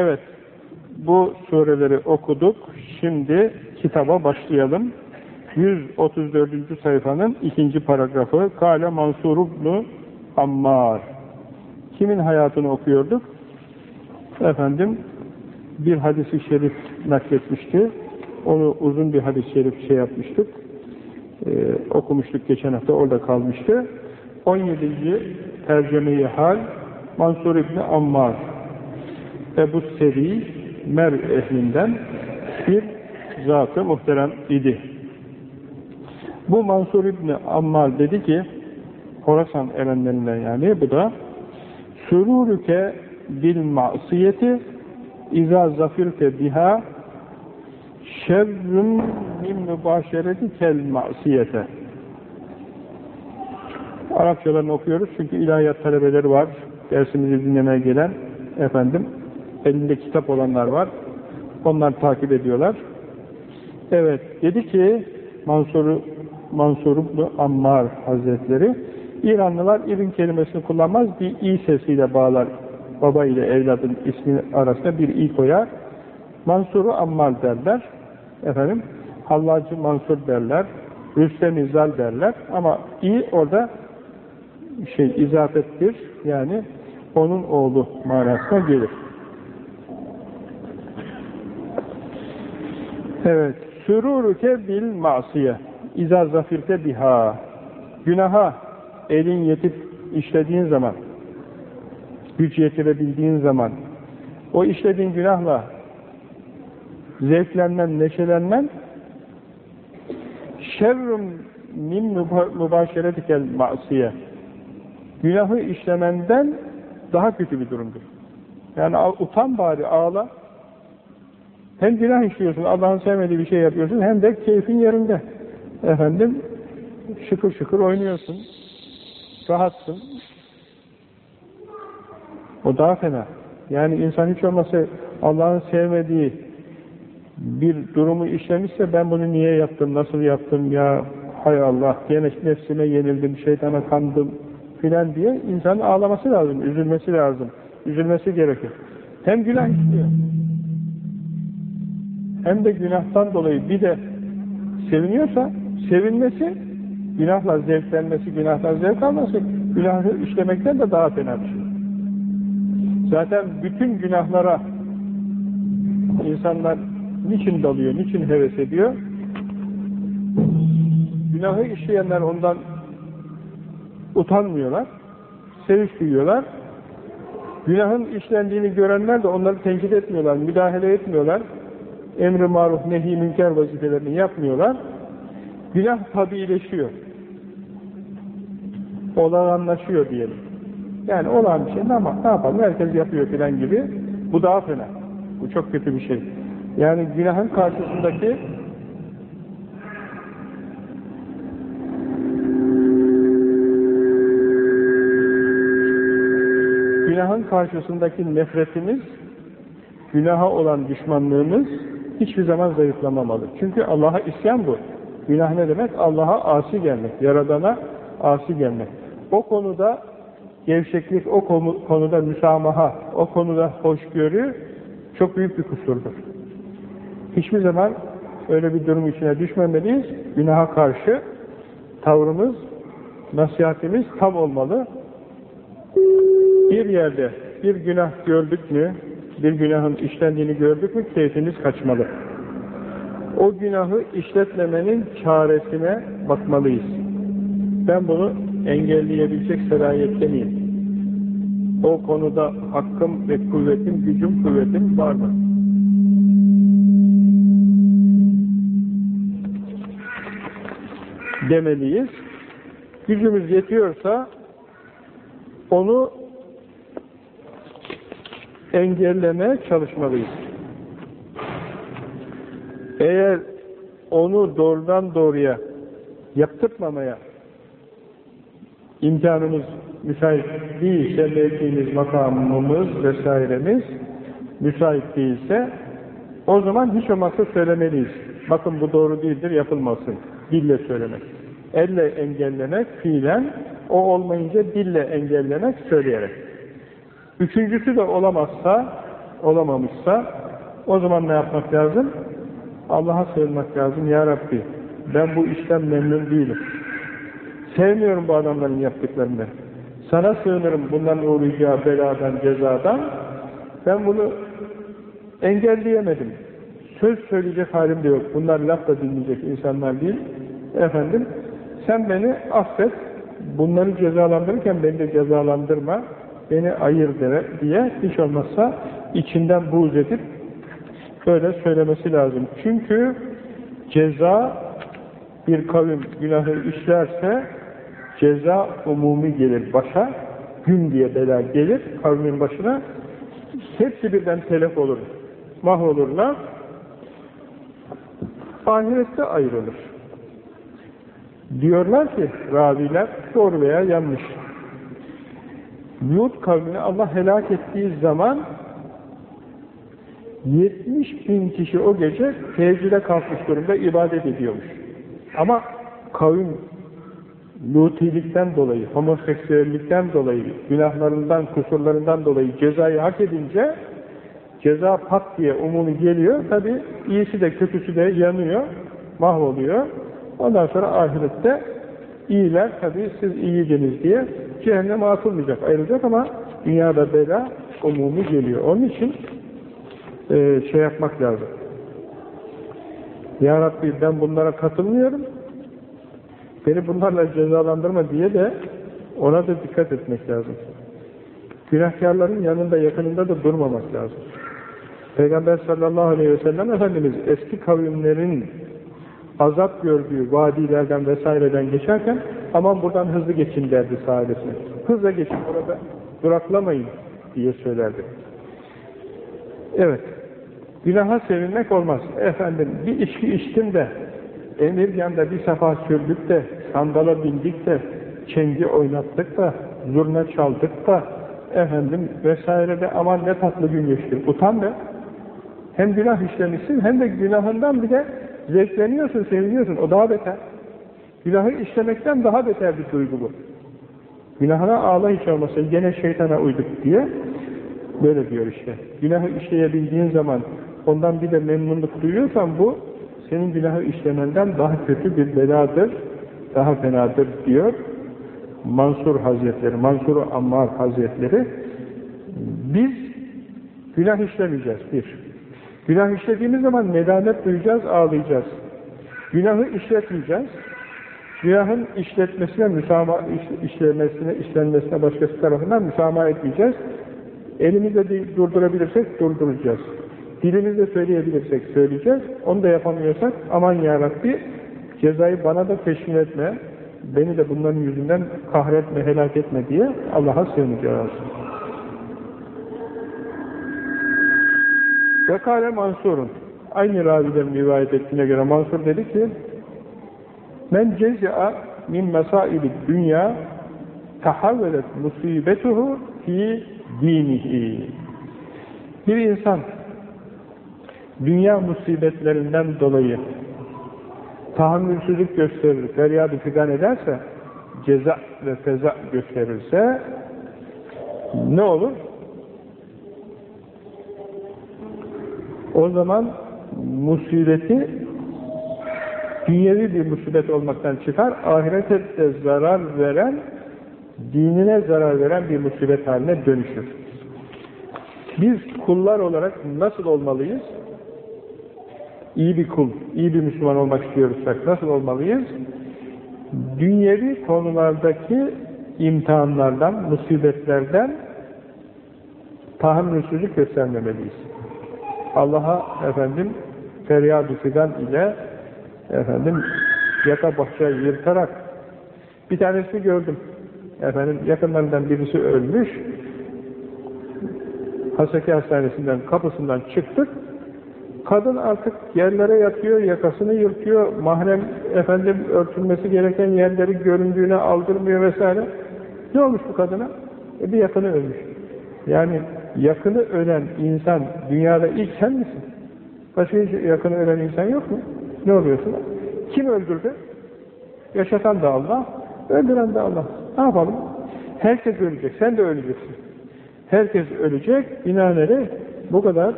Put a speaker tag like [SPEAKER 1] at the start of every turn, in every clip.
[SPEAKER 1] Evet, bu sureleri okuduk. Şimdi kitaba başlayalım. 134. sayfanın ikinci paragrafı. Kale Mansur Ammar. Kimin hayatını okuyorduk? Efendim, bir hadisi şerif nakletmişti. Onu uzun bir hadis-i şerif şey yapmıştık. Ee, okumuştuk geçen hafta, orada kalmıştı. 17. tercüme-i hal Mansur İbni Ammar Ebu Seri Mer ehlinden bir zatı muhterem idi. Bu Mansur İbni Ammar dedi ki Horasan erenlerinden yani bu da Sürurüke bil ma'siyeti İza zafirte biha şerrün min mübaşereti kel ma'siyete Arapçalarını okuyoruz çünkü ilahiyat talebeleri var. Dersimizi dinlemeye gelen efendim elinde kitap olanlar var. Onlar takip ediyorlar. Evet, dedi ki Mansur Mansur Ammar Hazretleri İranlılar ibn kelimesini kullanmaz, bir i sesiyle bağlar. Baba ile evladın ismi arasında bir i koyar. Mansur'u Ammar derler. Efendim, Hallacı Mansur derler. Rüstem İzzal derler. Ama i orada şey izafettir. Yani onun oğlu manasına gelir. Evet. Süruruke bil masiye. İza zafirte biha. Günaha elin yetip işlediğin zaman, güç yetirebildiğin zaman, o işlediğin günahla zevklenmen, neşelenmen şerrum min mübaşeretikel masiye günahı işlemenden daha kötü bir durumdur. Yani utan bari ağla. Hem günah işliyorsun, Allah'ın sevmediği bir şey yapıyorsun, hem de keyfin yerinde. Efendim, şıkır şıkır oynuyorsun, rahatsın. O daha fena. Yani insan hiç olmasa Allah'ın sevmediği bir durumu işlemişse ben bunu niye yaptım, nasıl yaptım ya hay Allah, gene nefsime yenildim, şeytana kandım filan diye insanın ağlaması lazım, üzülmesi lazım. Üzülmesi gerekir. Hem günah işliyor, hem de günahtan dolayı bir de seviniyorsa, sevinmesi, günahla zevklenmesi, günahtan zevk alması, günahı işlemekten de daha fena bir şey. Zaten bütün günahlara insanlar niçin dalıyor, niçin heves ediyor? Günahı işleyenler ondan utanmıyorlar, sevinç duyuyorlar. Günahın işlendiğini görenler de onları tenkit etmiyorlar, müdahale etmiyorlar. Emri maruf, nehi, münker vazifelerini yapmıyorlar. Günah tabiileşiyor. Olağanlaşıyor diyelim. Yani olan bir şey ama ne yapalım herkes yapıyor filan gibi. Bu daha fena. Bu çok kötü bir şey. Yani günahın karşısındaki günahın karşısındaki nefretimiz, günaha olan düşmanlığımız hiçbir zaman zayıflamamalı. Çünkü Allah'a isyan bu. Günah ne demek? Allah'a asi gelmek, Yaradan'a asi gelmek. O konuda gevşeklik, o konuda müsamaha, o konuda hoşgörü çok büyük bir kusurdur. Hiçbir zaman öyle bir durum içine düşmemeliyiz. Günaha karşı tavrımız, nasihatimiz tam olmalı. Bir yerde bir günah gördük mü, bir günahın işlendiğini gördük mü keyfimiz kaçmalı. O günahı işletmemenin çaresine bakmalıyız. Ben bunu engelleyebilecek serayette miyim? O konuda hakkım ve kuvvetim, gücüm, kuvvetim var mı? Demeliyiz. Gücümüz yetiyorsa onu engelleme çalışmalıyız. Eğer onu doğrudan doğruya yaptırmamaya imkanımız müsait değilse, mevkimiz, makamımız vesairemiz müsait değilse o zaman hiç olmazsa söylemeliyiz. Bakın bu doğru değildir, yapılmasın. Dille söylemek. Elle engellemek, fiilen, o olmayınca dille engellemek, söyleyerek. Üçüncüsü de olamazsa olamamışsa o zaman ne yapmak lazım? Allah'a sığınmak lazım. Ya Rabbi ben bu işten memnun değilim. Sevmiyorum bu adamların yaptıklarını. Sana sığınırım bundan uğrayacağı beladan, cezadan. Ben bunu engelleyemedim. Söz söyleyecek halim de yok. Bunlar laf da dinleyecek insanlar değil. Efendim, sen beni affet, bunları cezalandırırken beni de cezalandırma, beni ayır diye hiç olmazsa içinden buğz edip böyle söylemesi lazım. Çünkü ceza bir kavim günahı işlerse ceza umumi gelir başa, gün diye bela gelir kavmin başına, hepsi birden telef olur, mahvolurlar, ahirette ayrılır. Diyorlar ki raviler doğru veya yanlış. Lut kavmini Allah helak ettiği zaman 70 bin kişi o gece teheccüde kalkmış durumda ibadet ediyormuş. Ama kavim Lutilikten dolayı, homoseksüellikten dolayı, günahlarından, kusurlarından dolayı cezayı hak edince ceza pat diye umumi geliyor. Tabi iyisi de kötüsü de yanıyor, mahvoluyor. Ondan sonra ahirette iyiler tabi siz iyiydiniz diye cehenneme atılmayacak, ayrılacak ama dünyada bela umumi geliyor. Onun için e, şey yapmak lazım. Ya Rabbi ben bunlara katılmıyorum, beni bunlarla cezalandırma diye de ona da dikkat etmek lazım. Günahkarların yanında, yakınında da durmamak lazım. Peygamber sallallahu aleyhi ve sellem Efendimiz eski kavimlerin azap gördüğü vadilerden vesaireden geçerken aman buradan hızlı geçin derdi sahibesine. Hızla geçin burada duraklamayın diye söylerdi. Evet. Günaha sevinmek olmaz. Efendim bir içki içtim de emir yanda bir sefa sürdük de sandala bindik de çengi oynattık da zurna çaldık da efendim vesaire de aman ne tatlı gün geçti. Utan be. Hem günah işlemişsin hem de günahından bir de zevkleniyorsun, seviniyorsun. O daha beter. Günahı işlemekten daha beter bir duygu bu. Günahına ağla hiç olmasa gene şeytana uyduk diye böyle diyor işte. Günahı işleyebildiğin zaman ondan bir de memnunluk duyuyorsan bu senin günahı işlemenden daha kötü bir beladır, daha fenadır diyor Mansur Hazretleri, Mansur Ammar Hazretleri. Biz günah işlemeyeceğiz bir. Günah işlediğimiz zaman nedamet duyacağız, ağlayacağız. Günahı işletmeyeceğiz. Günahın işletmesine, müsamaha, işlemesine, işlenmesine başkası tarafından müsamaha etmeyeceğiz. Elimizle durdurabilirsek durduracağız. Dilimizle söyleyebilirsek söyleyeceğiz. Onu da yapamıyorsak aman ya Rabbi cezayı bana da teşkil etme, beni de bunların yüzünden kahretme, helak etme diye Allah'a sığınacağız. Vekale Mansur'un aynı ravilerin rivayet ettiğine göre Mansur dedi ki Men cezi'a min mesaili dünya tahavvelet musibetuhu fi dinihi bir insan dünya musibetlerinden dolayı tahammülsüzlük gösterir, feryadı figan ederse ceza ve feza gösterirse ne olur? O zaman musibeti dünyevi bir musibet olmaktan çıkar, ahirete zarar veren, dinine zarar veren bir musibet haline dönüşür. Biz kullar olarak nasıl olmalıyız? İyi bir kul, iyi bir Müslüman olmak istiyorsak nasıl olmalıyız? Dünyevi konulardaki imtihanlardan, musibetlerden tahammülsüzlük göstermemeliyiz. Allah'a efendim feryat-ı figan ile efendim yaka bahçe yırtarak bir tanesini gördüm. Efendim yakınlarından birisi ölmüş. Haseki Hastanesi'nden kapısından çıktık. Kadın artık yerlere yatıyor, yakasını yırtıyor, mahrem efendim örtülmesi gereken yerleri göründüğüne aldırmıyor vesaire. Ne olmuş bu kadına? E bir yakını ölmüş. Yani yakını ölen insan dünyada ilk sen misin? Başka hiç yakını ölen insan yok mu? Ne oluyorsun? Kim öldürdü? Yaşatan da Allah, öldüren de Allah. Ne yapalım? Herkes ölecek, sen de öleceksin. Herkes ölecek, binaenaleyh bu kadar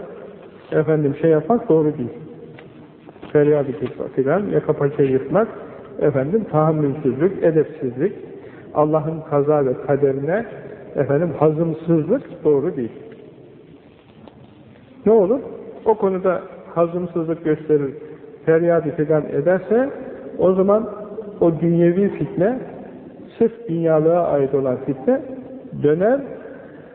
[SPEAKER 1] efendim şey yapmak doğru değil. Feryat etmek filan, yaka paça yırtmak, efendim tahammülsüzlük, edepsizlik, Allah'ın kaza ve kaderine efendim hazımsızlık doğru değil. Ne olur? O konuda hazımsızlık gösterir, feryat filan ederse o zaman o dünyevi fitne sırf dünyalığa ait olan fitne döner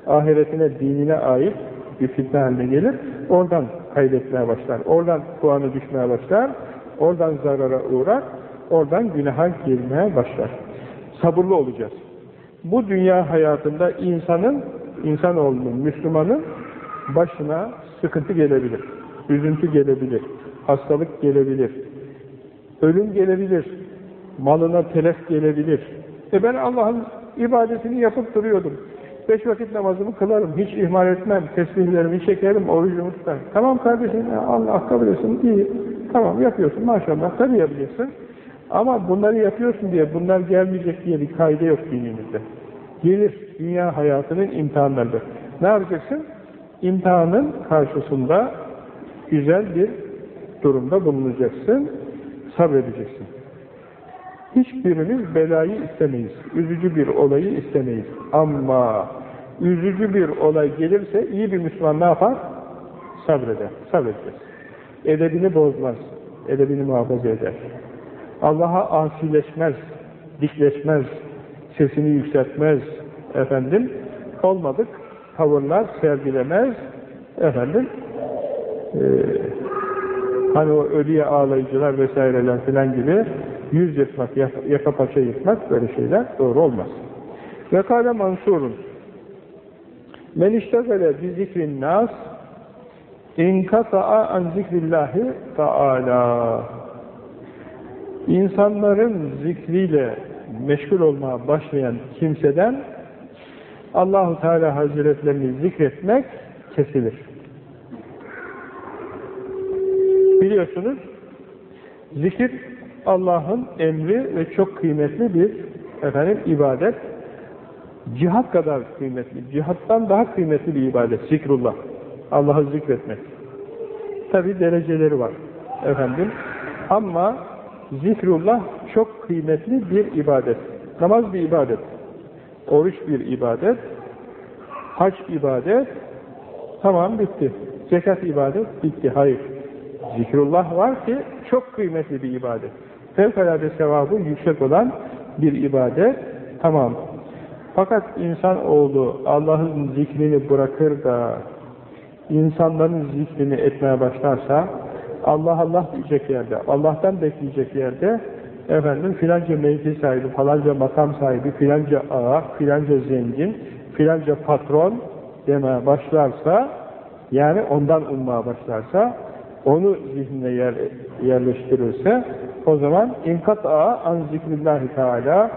[SPEAKER 1] ahiretine, dinine ait bir fitne haline gelir. Oradan kaybetmeye başlar. Oradan puanı düşmeye başlar. Oradan zarara uğrar. Oradan günaha girmeye başlar. Sabırlı olacağız. Bu dünya hayatında insanın, insanoğlunun, Müslümanın başına sıkıntı gelebilir. Üzüntü gelebilir. Hastalık gelebilir. Ölüm gelebilir. Malına telef gelebilir. E ben Allah'ın ibadetini yapıp duruyordum. Beş vakit namazımı kılarım, hiç ihmal etmem, tesbihlerimi çekerim, orucumu tutarım. Tamam kardeşim, Allah kabul etsin, iyi. Tamam yapıyorsun maşallah, tabii yapacaksın. Ama bunları yapıyorsun diye, bunlar gelmeyecek diye bir kaide yok dinimizde. Gelir, dünya hayatının imtihanlarıdır. Ne yapacaksın? İmtihanın karşısında güzel bir durumda bulunacaksın, sabredeceksin. Hiçbirimiz belayı istemeyiz. Üzücü bir olayı istemeyiz. Ama üzücü bir olay gelirse iyi bir Müslüman ne yapar? Sabreder. Sabredeceğiz. Edebini bozmaz. Edebini muhafaza eder. Allah'a asileşmez. Dikleşmez. Sesini yükseltmez. Efendim olmadık tavırlar sergilemez. Efendim e, hani o ölüye ağlayıcılar vesaireler filan gibi yüz yırtmak, yaka paça yırtmak böyle şeyler doğru olmaz. Ve kâle mansurun men iştegale bi zikrin nas inkata'a an zikrillahi teâlâ İnsanların zikriyle meşgul olmaya başlayan kimseden Allahu Teala Hazretlerini zikretmek kesilir. Biliyorsunuz zikir Allah'ın emri ve çok kıymetli bir efendim ibadet. Cihat kadar kıymetli, cihattan daha kıymetli bir ibadet, zikrullah. Allah'ı zikretmek. Tabi dereceleri var efendim. Ama zikrullah çok kıymetli bir ibadet. Namaz bir ibadet. Oruç bir ibadet. Hac ibadet. Tamam bitti. Zekat ibadet bitti. Hayır. Zikrullah var ki çok kıymetli bir ibadet fevkalade sevabı yüksek olan bir ibadet. Tamam. Fakat insan oğlu Allah'ın zikrini bırakır da insanların zikrini etmeye başlarsa Allah Allah diyecek yerde, Allah'tan bekleyecek yerde efendim filanca mevki sahibi, falanca makam sahibi, filanca ağa, filanca zengin, filanca patron demeye başlarsa yani ondan ummaya başlarsa onu zihnine yer, yerleştirirse o zaman inkat'a an zikrillahi teala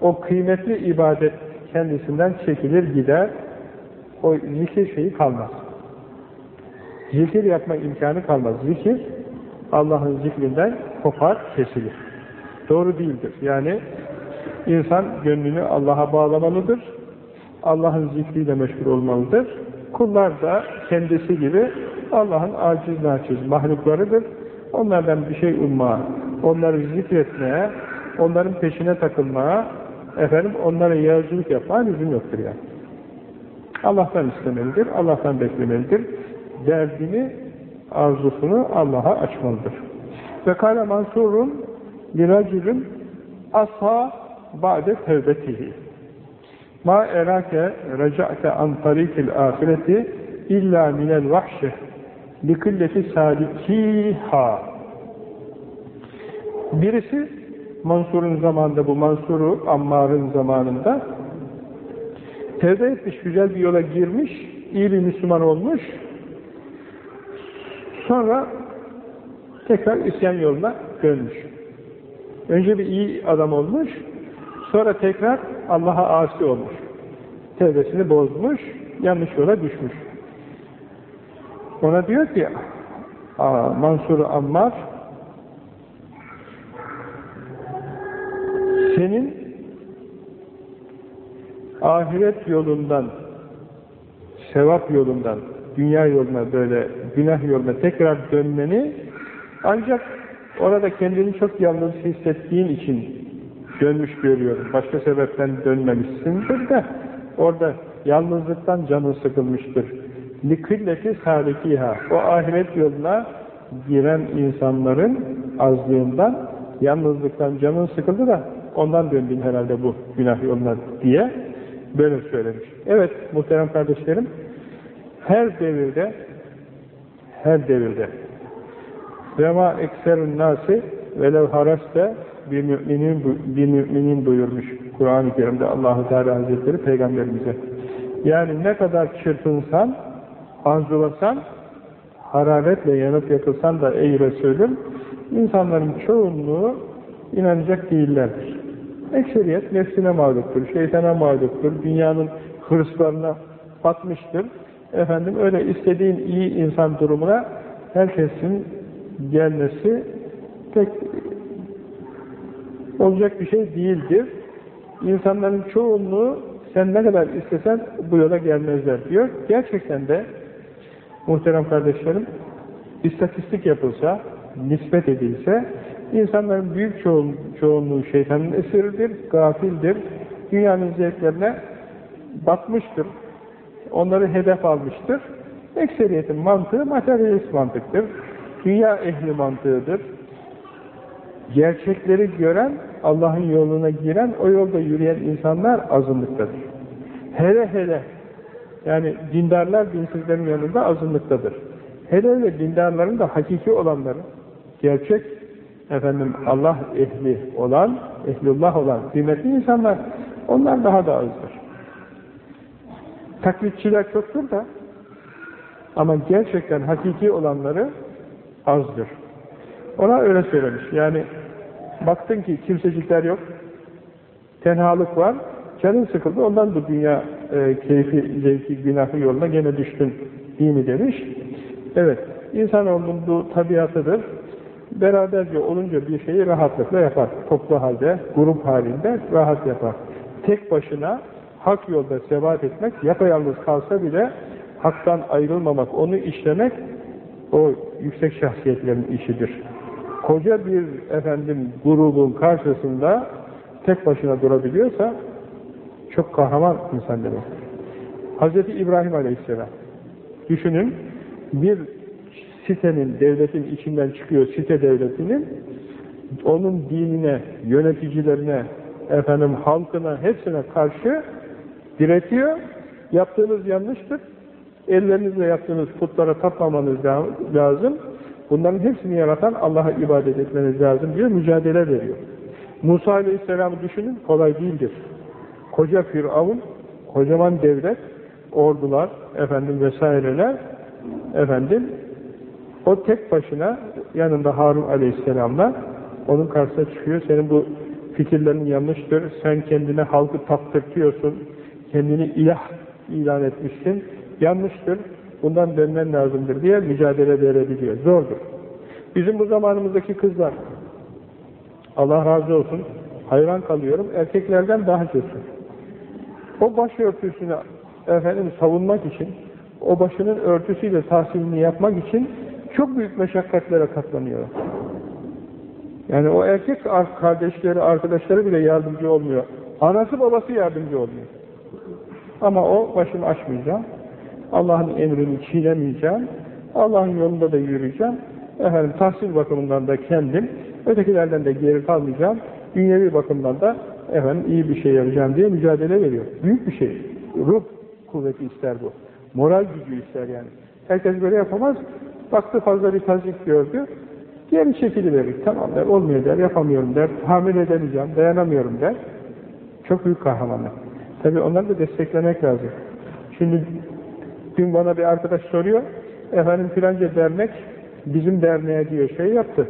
[SPEAKER 1] o kıymetli ibadet kendisinden çekilir gider o zikir şeyi kalmaz. Zikir yapma imkanı kalmaz. Zikir Allah'ın zikrinden kopar, kesilir. Doğru değildir. Yani insan gönlünü Allah'a bağlamalıdır. Allah'ın zikriyle meşgul olmalıdır. Kullar da kendisi gibi Allah'ın aciz naçiz mahluklarıdır. Onlardan bir şey umma, onları zikretmeye, onların peşine takılmaya, efendim onlara yağcılık yapmaya lüzum yoktur yani. Allah'tan istemelidir, Allah'tan beklemelidir. Derdini, arzusunu Allah'a açmalıdır. Ve kâle mansurun liracülün asha ba'de tevbetihi. Ma erake reca'te an tarikil ahireti illa minel vahşi likilleti salikiha Birisi Mansur'un zamanında bu Mansur'u Ammar'ın zamanında tevbe etmiş, güzel bir yola girmiş, iyi bir Müslüman olmuş. Sonra tekrar isyan yoluna dönmüş. Önce bir iyi adam olmuş, sonra tekrar Allah'a asi olmuş. Tevbesini bozmuş, yanlış yola düşmüş. Ona diyor ki Mansur Ammar senin ahiret yolundan sevap yolundan dünya yoluna böyle günah yoluna tekrar dönmeni ancak orada kendini çok yalnız hissettiğin için dönmüş görüyorum. Başka sebepten dönmemişsindir de orada yalnızlıktan canın sıkılmıştır. Likilleti salikiha. O ahiret yoluna giren insanların azlığından, yalnızlıktan canın sıkıldı da ondan döndün herhalde bu günah yoluna diye böyle söylemiş. Evet muhterem kardeşlerim, her devirde her devirde ve ma ekserun nasi velev haraste bir müminin, bir müminin buyurmuş Kur'an-ı Kerim'de Allahu Teala Hazretleri peygamberimize. Yani ne kadar çırpınsan, arzulasan, hararetle yanıp yakılsan da ey Resulüm, insanların çoğunluğu inanacak değillerdir. Ekseriyet nefsine mağluptur, şeytana mağluptur, dünyanın hırslarına batmıştır. Efendim öyle istediğin iyi insan durumuna herkesin gelmesi pek olacak bir şey değildir. İnsanların çoğunluğu sen ne kadar istesen bu yola gelmezler diyor. Gerçekten de muhterem kardeşlerim istatistik yapılsa, nispet edilse insanların büyük çoğun, çoğunluğu şeytanın esiridir, gafildir, dünyanın zevklerine batmıştır, onları hedef almıştır. Ekseriyetin mantığı materyalist mantıktır. Dünya ehli mantığıdır. Gerçekleri gören, Allah'ın yoluna giren, o yolda yürüyen insanlar azınlıktadır. Hele hele, yani dindarlar dinsizlerin yanında azınlıktadır. Hele hele dindarların da hakiki olanları, gerçek efendim Allah ehli olan, ehlullah olan kıymetli insanlar, onlar daha da azdır. Taklitçiler çoktur da, ama gerçekten hakiki olanları azdır. Ona öyle söylemiş. Yani baktın ki kimsecikler yok, tenhalık var, canın sıkıldı, ondan bu dünya e, keyfi, zevki, günahı yoluna gene düştün değil mi demiş. Evet, insanoğlunun bu tabiatıdır. Beraberce olunca bir şeyi rahatlıkla yapar. Toplu halde, grup halinde rahat yapar. Tek başına hak yolda sebat etmek, yapayalnız kalsa bile haktan ayrılmamak, onu işlemek o yüksek şahsiyetlerin işidir. Koca bir efendim grubun karşısında tek başına durabiliyorsa çok kahraman insan demek. Hz. İbrahim Aleyhisselam düşünün bir sitenin, devletin içinden çıkıyor site devletinin onun dinine, yöneticilerine, efendim halkına, hepsine karşı diretiyor. Yaptığınız yanlıştır. Ellerinizle yaptığınız putlara tapmamanız lazım. Bunların hepsini yaratan Allah'a ibadet etmeniz lazım diye mücadele veriyor. Musa Aleyhisselam'ı düşünün, kolay değildir. Koca Firavun, kocaman devlet, ordular, efendim vesaireler, efendim, o tek başına yanında Harun Aleyhisselam'la onun karşısına çıkıyor. Senin bu fikirlerin yanlıştır. Sen kendine halkı taptırtıyorsun. Kendini ilah ilan etmişsin yanlıştır, bundan dönmen lazımdır diye mücadele verebiliyor. Zordur. Bizim bu zamanımızdaki kızlar, Allah razı olsun, hayran kalıyorum, erkeklerden daha cesur. O başörtüsünü efendim savunmak için, o başının örtüsüyle tahsilini yapmak için çok büyük meşakkatlere katlanıyor. Yani o erkek kardeşleri, arkadaşları bile yardımcı olmuyor. Anası babası yardımcı olmuyor. Ama o başını açmayacağım. Allah'ın emrini çiğnemeyeceğim, Allah'ın yolunda da yürüyeceğim, efendim tahsil bakımından da kendim, ötekilerden de geri kalmayacağım, dünyevi bakımdan da efendim iyi bir şey yapacağım diye mücadele veriyor. Büyük bir şey. Ruh kuvveti ister bu. Moral gücü ister yani. Herkes böyle yapamaz. Baktı fazla bir tazik gördü. Geri çekiliverir. Tamam der, olmuyor der, yapamıyorum der, hamile edemeyeceğim, dayanamıyorum der. Çok büyük kahramanlar. Tabi onları da desteklemek lazım. Şimdi Dün bana bir arkadaş soruyor, efendim filanca dernek bizim derneğe diyor şey yaptı.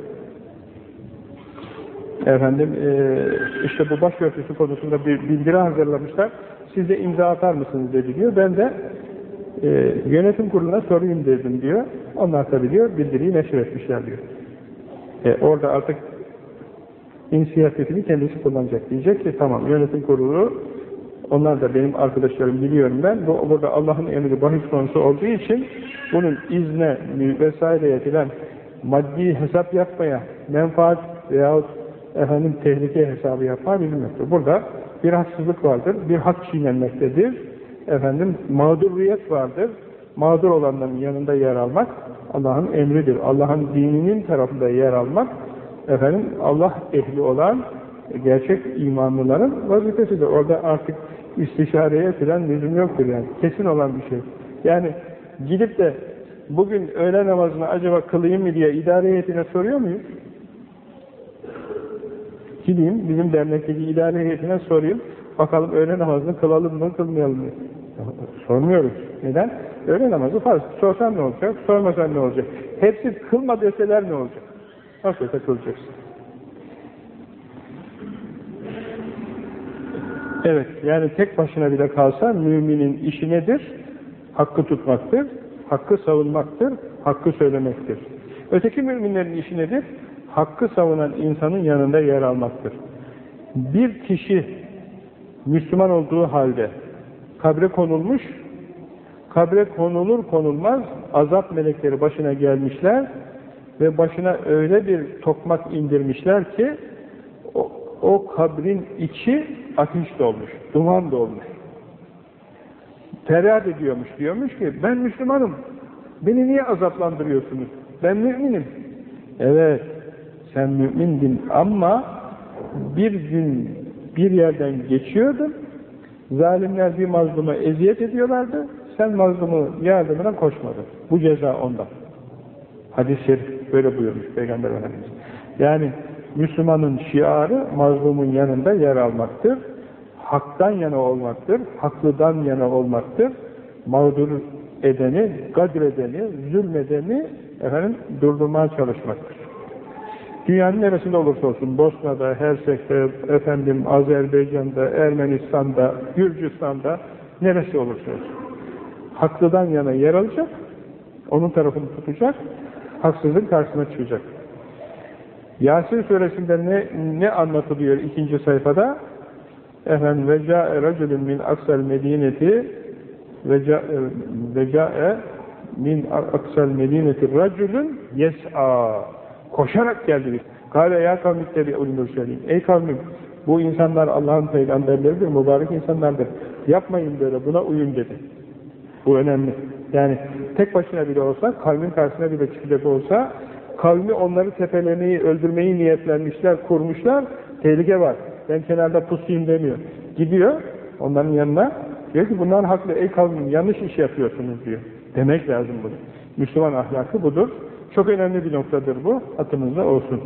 [SPEAKER 1] Efendim e, işte bu başörtüsü konusunda bir bildiri hazırlamışlar. Siz de imza atar mısınız dedi diyor. Ben de e, yönetim kuruluna sorayım dedim diyor. Onlar tabi diyor bildiriyi neşir etmişler diyor. E, orada artık inisiyatifini kendisi kullanacak. Diyecek ki tamam yönetim kurulu onlar da benim arkadaşlarım biliyorum ben. Bu, burada Allah'ın emri bahis konusu olduğu için bunun izne vesaireye filan maddi hesap yapmaya, menfaat veyahut efendim tehlike hesabı yapma bilmektir. Burada bir haksızlık vardır, bir hak çiğnenmektedir. Efendim mağduriyet vardır. Mağdur olanların yanında yer almak Allah'ın emridir. Allah'ın dininin tarafında yer almak efendim Allah ehli olan gerçek imanlıların vazifesidir. Orada artık istişareye filan lüzum yoktur yani. Kesin olan bir şey. Yani gidip de bugün öğle namazını acaba kılayım mı diye idare heyetine soruyor muyuz? Gideyim bizim dernekteki idare heyetine sorayım. Bakalım öğle namazını kılalım mı kılmayalım mı? Sormuyoruz. Neden? Öğle namazı farz. Sorsan ne olacak? Sormasan ne olacak? Hepsi kılma deseler ne olacak? Nasıl kılacaksın? Evet, yani tek başına bile kalsa müminin işi nedir? Hakkı tutmaktır, hakkı savunmaktır, hakkı söylemektir. Öteki müminlerin işi nedir? Hakkı savunan insanın yanında yer almaktır. Bir kişi Müslüman olduğu halde kabre konulmuş, kabre konulur konulmaz azap melekleri başına gelmişler ve başına öyle bir tokmak indirmişler ki o, kabrin içi ateş dolmuş, duman dolmuş. Feryat ediyormuş, diyormuş ki ben Müslümanım, beni niye azaplandırıyorsunuz? Ben müminim. Evet, sen mümindin ama bir gün bir yerden geçiyordun, zalimler bir mazluma eziyet ediyorlardı, sen mazlumu yardımına koşmadın. Bu ceza ondan. Hadis-i böyle buyurmuş Peygamber Efendimiz. Yani Müslümanın şiarı mazlumun yanında yer almaktır. Haktan yana olmaktır. Haklıdan yana olmaktır. Mağdur edeni, gadredeni, zulmedeni efendim durdurmaya çalışmaktır. Dünyanın neresinde olursa olsun, Bosna'da, Hersek'te, efendim Azerbaycan'da, Ermenistan'da, Gürcistan'da, neresi olursa olsun. Haklıdan yana yer alacak, onun tarafını tutacak, haksızın karşısına çıkacak. Yasin suresinde ne, ne anlatılıyor ikinci sayfada? Efendim ve ca'e raculun min aksal medineti ve ca'e min aksal medineti raculun yes'a koşarak geldi. Kale ya kavmitleri ulmur söyleyeyim. Ey kavmim bu insanlar Allah'ın peygamberleridir, mübarek insanlardır. Yapmayın böyle, buna uyun dedi. Bu önemli. Yani tek başına bile olsa, kavmin karşısına bile çıkacak olsa, kavmi onları tepelemeyi, öldürmeyi niyetlenmişler, kurmuşlar, tehlike var. Ben kenarda pusayım demiyor. Gidiyor, onların yanına, diyor ki bunlar haklı, ey kavmim yanlış iş yapıyorsunuz diyor. Demek lazım bunu. Müslüman ahlakı budur. Çok önemli bir noktadır bu, hatırınızda olsun.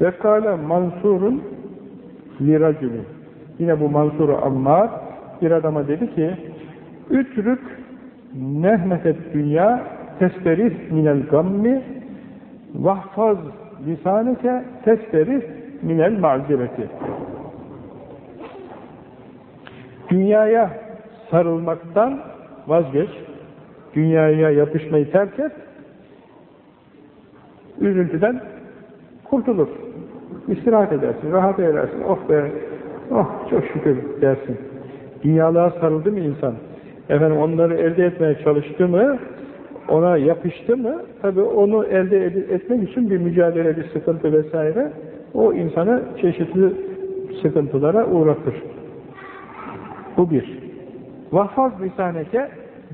[SPEAKER 1] Ve kâle mansurun liracülün. Yine bu Mansur-u Ammar bir adama dedi ki, Ütrük nehmetet dünya testerih minel gammi vahfaz lisaneke testerih minel mazireti. Dünyaya sarılmaktan vazgeç, dünyaya yapışmayı terk et, üzüntüden kurtulur. İstirahat edersin, rahat edersin. Oh be, oh çok şükür dersin. Dünyalığa sarıldı mı insan? Efendim onları elde etmeye çalıştı mı, ona yapıştı mı, tabi onu elde etmek için bir mücadele, bir sıkıntı vesaire, o insanı çeşitli sıkıntılara uğratır. Bu bir. Vahfaz lisaneke,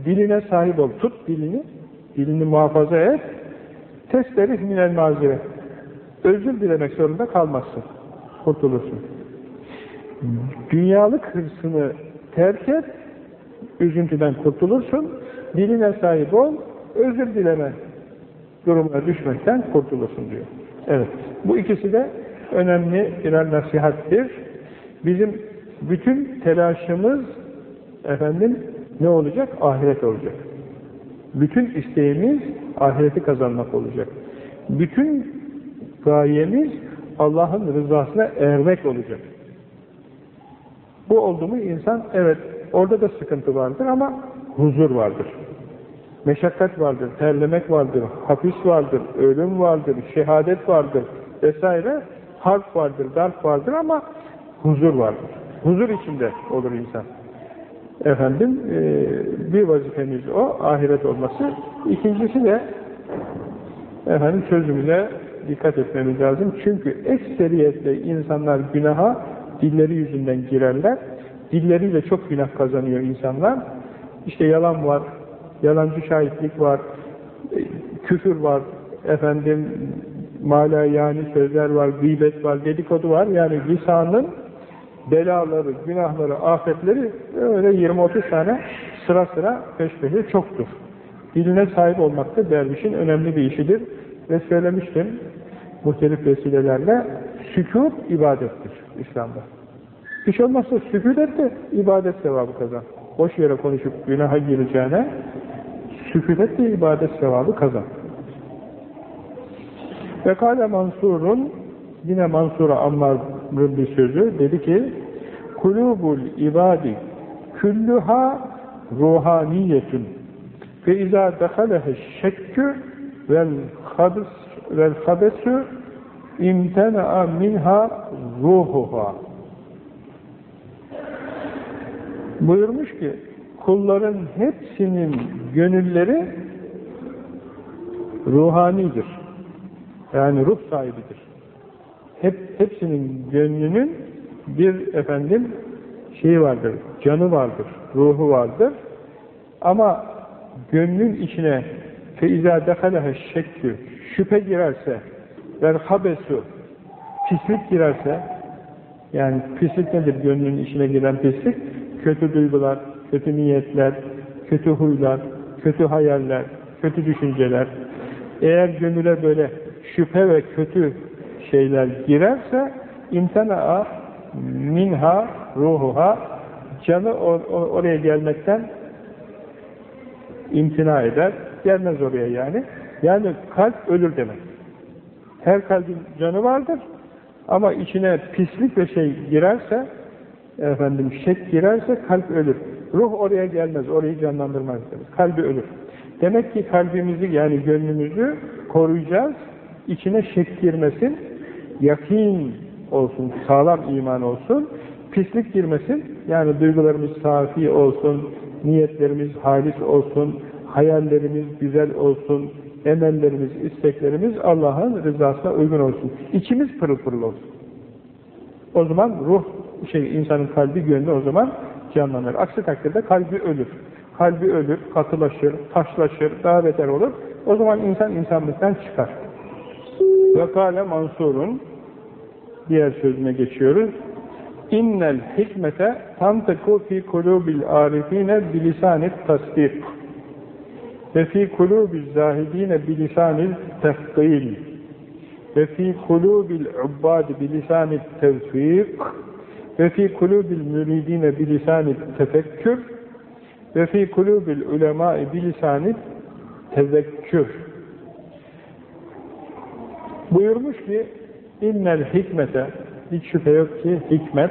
[SPEAKER 1] diline sahip ol, tut dilini, dilini muhafaza et, teslerih minel mazire. Özür dilemek zorunda kalmazsın. Kurtulursun. Dünyalık hırsını terk et, üzüntüden kurtulursun, diline sahip ol, özür dileme durumuna düşmekten kurtulursun diyor. Evet, bu ikisi de önemli birer nasihattir. Bizim bütün telaşımız efendim ne olacak? Ahiret olacak. Bütün isteğimiz ahireti kazanmak olacak. Bütün gayemiz Allah'ın rızasına ermek olacak. Bu oldu mu insan evet orada da sıkıntı vardır ama huzur vardır. Meşakkat vardır, terlemek vardır, hapis vardır, ölüm vardır, şehadet vardır vesaire. Harp vardır, darp vardır ama huzur vardır. Huzur içinde olur insan. Efendim, e, bir vazifemiz o, ahiret olması. İkincisi de efendim sözümüze dikkat etmemiz lazım. Çünkü ekseriyetle insanlar günaha dilleri yüzünden girerler. Dilleriyle çok günah kazanıyor insanlar. İşte yalan var, yalancı şahitlik var, e, küfür var, efendim mala yani sözler var, gıybet var, dedikodu var. Yani lisanın belaları, günahları, afetleri öyle 20-30 tane sıra sıra peş peşe çoktur. Diline sahip olmak da dervişin önemli bir işidir. Ve söylemiştim muhtelif vesilelerle sükut ibadettir İslam'da. Hiç olmazsa sükut et de ibadet sevabı kazan. Boş yere konuşup günaha gireceğine sükut et de ibadet sevabı kazan. Ve kâle Mansur'un yine Mansur'a Ammar'ın bir sözü dedi ki kulubul ibadi küllüha ruhaniyetün ve izâ dekalehe şekkü vel habs vel habesü imtena'a minha ruhuha buyurmuş ki kulların hepsinin gönülleri ruhanidir. Yani ruh sahibidir. Hep hepsinin gönlünün bir efendim şeyi vardır, canı vardır, ruhu vardır. Ama gönlün içine feiza dekalehe şekkü şüphe girerse ver habesu pislik girerse yani pislik nedir gönlün içine giren pislik? Kötü duygular, kötü niyetler, kötü huylar, kötü hayaller, kötü düşünceler. Eğer gönüle böyle şüphe ve kötü şeyler girerse imtena minha ruhuha canı or oraya gelmekten imtina eder. Gelmez oraya yani. Yani kalp ölür demek. Her kalbin canı vardır ama içine pislik ve şey girerse efendim şek girerse kalp ölür. Ruh oraya gelmez, orayı canlandırmaz. Kalbi ölür. Demek ki kalbimizi yani gönlümüzü koruyacağız. İçine şek girmesin, yakin olsun, sağlam iman olsun, pislik girmesin. Yani duygularımız safi olsun, niyetlerimiz halis olsun, hayallerimiz güzel olsun, emellerimiz, isteklerimiz Allah'ın rızasına uygun olsun. İçimiz pırıl pırıl olsun. O zaman ruh, şey insanın kalbi, gönlü o zaman canlanır. Aksi takdirde kalbi ölür. Kalbi ölür, katılaşır, taşlaşır, daha beter olur. O zaman insan insanlıktan çıkar. Ve kâle Mansur'un diğer sözüne geçiyoruz. İnnel hikmete tantıku fi kulubil arifine bilisanit tasdik ve fi kulubiz zahidine bilisanil tefkil ve fi kulubil ubbad bilisanil tevfik ve fi kulubil müridine bilisanil tefekkür. Ve fi kulubil ulemai bilisanil tezekkür. Buyurmuş ki innel hikmete hiç şüphe yok ki hikmet.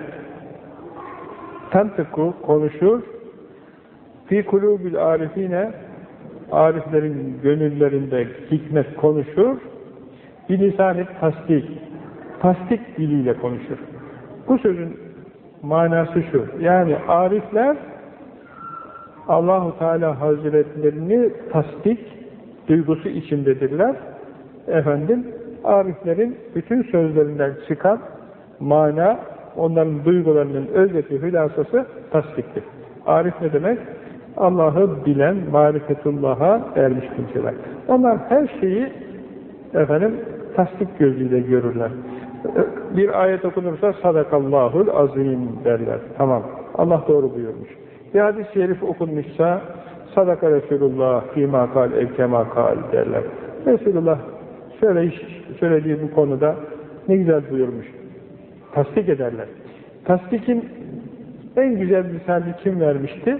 [SPEAKER 1] Tantıku konuşur. Fi kulubil arifine ariflerin gönüllerinde hikmet konuşur, bir lisan tasdik, tasdik diliyle konuşur. Bu sözün manası şu, yani arifler Allahu Teala Hazretlerini tasdik duygusu içindedirler. Efendim, ariflerin bütün sözlerinden çıkan mana, onların duygularının özeti, hülasası tasdiktir. Arif ne demek? Allah'ı bilen, marifetullah'a ermiş kimseler. Onlar her şeyi efendim tasdik gözüyle görürler. Bir ayet okunursa sadakallahul azim derler. Tamam. Allah doğru buyurmuş. Bir hadis-i şerif okunmuşsa sadaka Resulullah fîmâ kal evkemâ kal derler. Resulullah söyle, söylediği bu konuda ne güzel buyurmuş. Tasdik ederler. Tasdikin en güzel misali kim vermişti?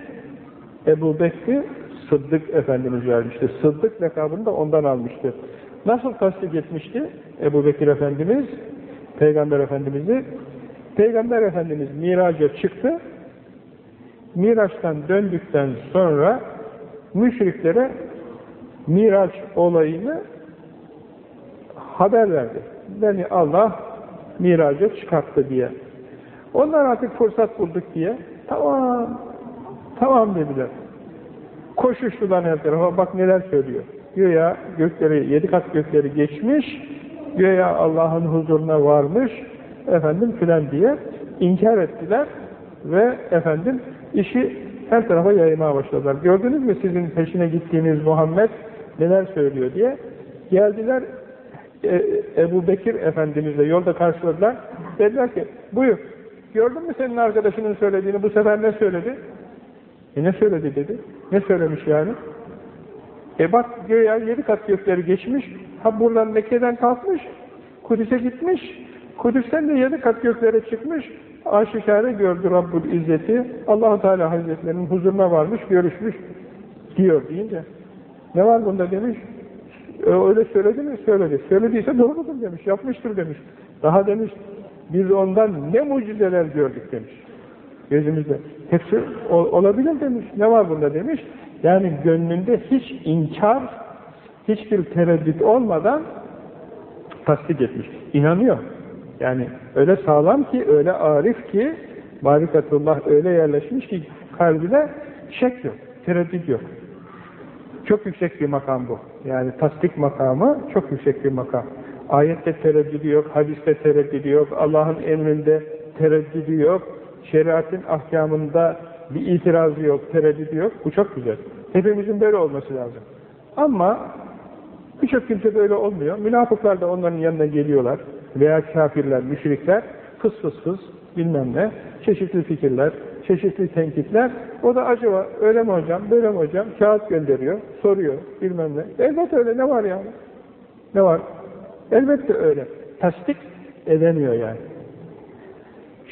[SPEAKER 1] Ebu Bekri Sıddık Efendimiz vermişti. Sıddık lakabını da ondan almıştı. Nasıl tasdik etmişti Ebu Bekir Efendimiz? Peygamber Efendimiz'i Peygamber Efendimiz miraca çıktı. Miraçtan döndükten sonra müşriklere Miraç olayını haber verdi. Beni Allah miraca çıkarttı diye. Onlar artık fırsat bulduk diye tamam Tamam dediler. Koşuştular her tarafa, bak neler söylüyor. Güya gökleri, yedi kat gökleri geçmiş, güya Allah'ın huzuruna varmış, efendim filan diye inkar ettiler ve efendim işi her tarafa yaymaya başladılar. Gördünüz mü sizin peşine gittiğiniz Muhammed neler söylüyor diye. Geldiler e, Ebu Bekir Efendimizle yolda karşıladılar. Dediler ki buyur gördün mü senin arkadaşının söylediğini bu sefer ne söyledi? E ne söyledi dedi. Ne söylemiş yani? E bak göğe yedi kat gökleri geçmiş. Ha buradan Mekke'den kalkmış. Kudüs'e gitmiş. Kudüs'ten de yedi kat göklere çıkmış. Aşikare gördü Rabbul İzzeti. allah Teala Hazretlerinin huzuruna varmış, görüşmüş diyor deyince. Ne var bunda demiş. E, öyle söyledi mi? Söyledi. Söylediyse doğrudur demiş. Yapmıştır demiş. Daha demiş biz ondan ne mucizeler gördük demiş. Gözümüzde. Hepsi olabilir demiş. Ne var bunda demiş. Yani gönlünde hiç inkar, hiçbir tereddüt olmadan tasdik etmiş. İnanıyor. Yani öyle sağlam ki, öyle arif ki, marifetullah öyle yerleşmiş ki kalbine şek yok, tereddüt yok. Çok yüksek bir makam bu. Yani tasdik makamı çok yüksek bir makam. Ayette tereddüdü yok, hadiste tereddüdü yok, Allah'ın emrinde tereddüdü yok, şeriatın ahkamında bir itirazı yok, tereddüdü yok. Bu çok güzel. Hepimizin böyle olması lazım. Ama birçok kimse böyle olmuyor. Münafıklar da onların yanına geliyorlar. Veya kafirler, müşrikler fıs fıs fıs bilmem ne, çeşitli fikirler, çeşitli tenkitler. O da acaba öyle mi hocam, böyle mi hocam? Kağıt gönderiyor, soruyor, bilmem ne. Elbette öyle, ne var yani? Ne var? Elbette öyle. Tasdik edemiyor yani.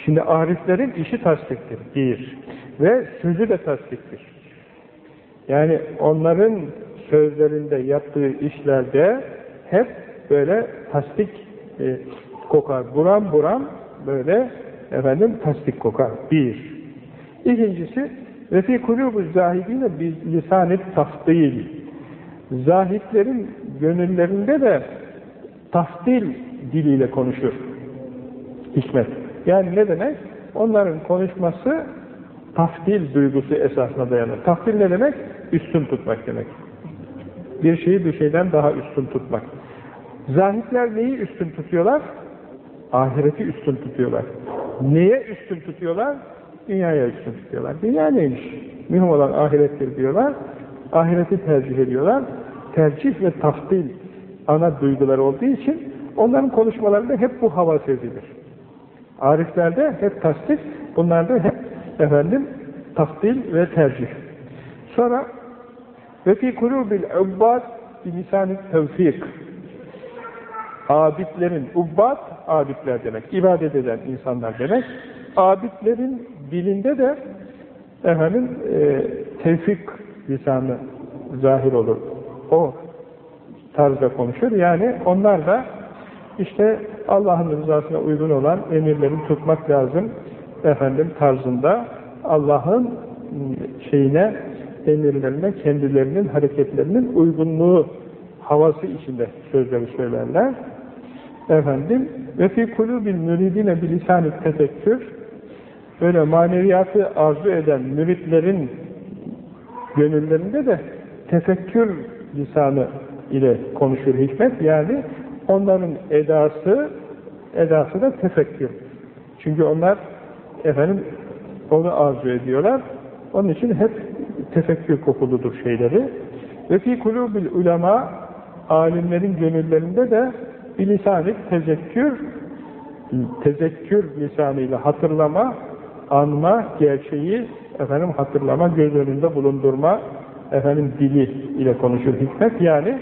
[SPEAKER 1] Şimdi ariflerin işi tasdiktir. Bir. Ve sözü de tasdiktir. Yani onların sözlerinde yaptığı işlerde hep böyle tasdik e, kokar. Buram buram böyle efendim tasdik kokar. Bir. İkincisi ve fi kulûbu zahidine biz lisanet tafdil. Zahitlerin gönüllerinde de tafdil diliyle konuşur. Hikmet. Yani ne demek? Onların konuşması tafdil duygusu esasına dayanır. Tafdil ne demek? Üstün tutmak demek. Bir şeyi bir şeyden daha üstün tutmak. Zahitler neyi üstün tutuyorlar? Ahireti üstün tutuyorlar. Neye üstün tutuyorlar? Dünyaya üstün tutuyorlar. Dünya neymiş? Mühim olan ahirettir diyorlar. Ahireti tercih ediyorlar. Tercih ve tafdil ana duyguları olduğu için onların konuşmalarında hep bu hava sezilir. Ariflerde hep tasdik, bunlarda hep efendim tafdil ve tercih. Sonra ve fi kulubil ubbad bilisan tevfik. Abidlerin, ubbat abidler demek, ibadet eden insanlar demek. Abidlerin dilinde de efendim e, tevfik lisanı zahir olur. O tarzda konuşur. Yani onlar da işte Allah'ın rızasına uygun olan emirleri tutmak lazım efendim tarzında Allah'ın şeyine emirlerine kendilerinin hareketlerinin uygunluğu havası içinde sözleri söylerler. Efendim ve fi kulubil müridine bilisanı tefekkür böyle maneviyatı arzu eden müritlerin gönüllerinde de tefekkür lisanı ile konuşur hikmet. Yani onların edası edası da tefekkür. Çünkü onlar efendim onu arzu ediyorlar. Onun için hep tefekkür kokuludur şeyleri. Ve fi kulubil ulema alimlerin gönüllerinde de bilisanik tezekkür tezekkür lisanıyla hatırlama, anma, gerçeği efendim hatırlama, göz önünde bulundurma efendim dili ile konuşur hikmet. Yani